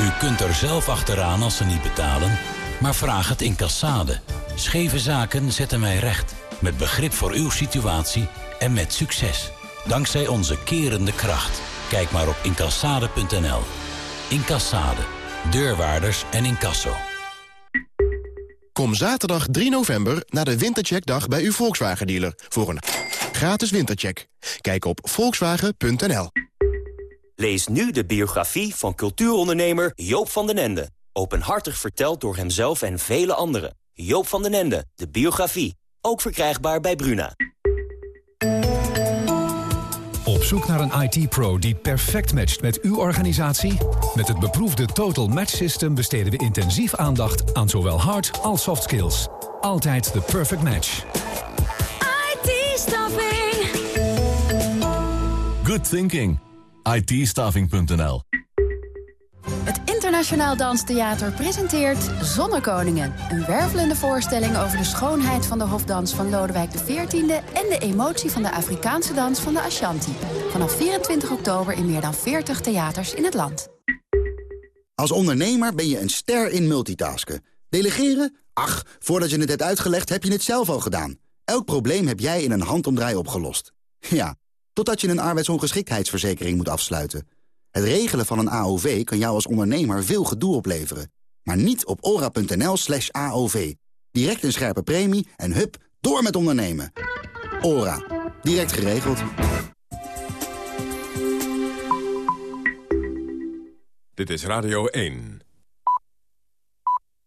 U kunt er zelf achteraan als ze niet betalen. maar vraag het in Cassade. Scheve zaken zetten wij recht. Met begrip voor uw situatie en met succes. Dankzij onze kerende kracht. Kijk maar op incassade.nl. Incassade. Deurwaarders en incasso. Kom zaterdag 3 november naar de Wintercheckdag bij uw Volkswagen-dealer... voor een gratis wintercheck. Kijk op volkswagen.nl. Lees nu de biografie van cultuurondernemer Joop van den Ende. Openhartig verteld door hemzelf en vele anderen. Joop van den Ende, de biografie. Ook verkrijgbaar bij Bruna. Op zoek naar een IT-pro die perfect matcht met uw organisatie? Met het beproefde Total Match System besteden we intensief aandacht aan zowel hard als soft skills. Altijd de perfect match. IT-staffing. Good thinking. It Het Internationaal Danstheater presenteert Zonnekoningen. Een wervelende voorstelling over de schoonheid van de hofdans van Lodewijk XIV... en de emotie van de Afrikaanse dans van de Ashanti. Vanaf 24 oktober in meer dan 40 theaters in het land. Als ondernemer ben je een ster in multitasken. Delegeren? Ach, voordat je het hebt uitgelegd heb je het zelf al gedaan. Elk probleem heb jij in een handomdraai opgelost. Ja, totdat je een arbeidsongeschiktheidsverzekering moet afsluiten... Het regelen van een AOV kan jou als ondernemer veel gedoe opleveren. Maar niet op ora.nl slash AOV. Direct een scherpe premie en hup, door met ondernemen. Ora. Direct geregeld. Dit is Radio 1.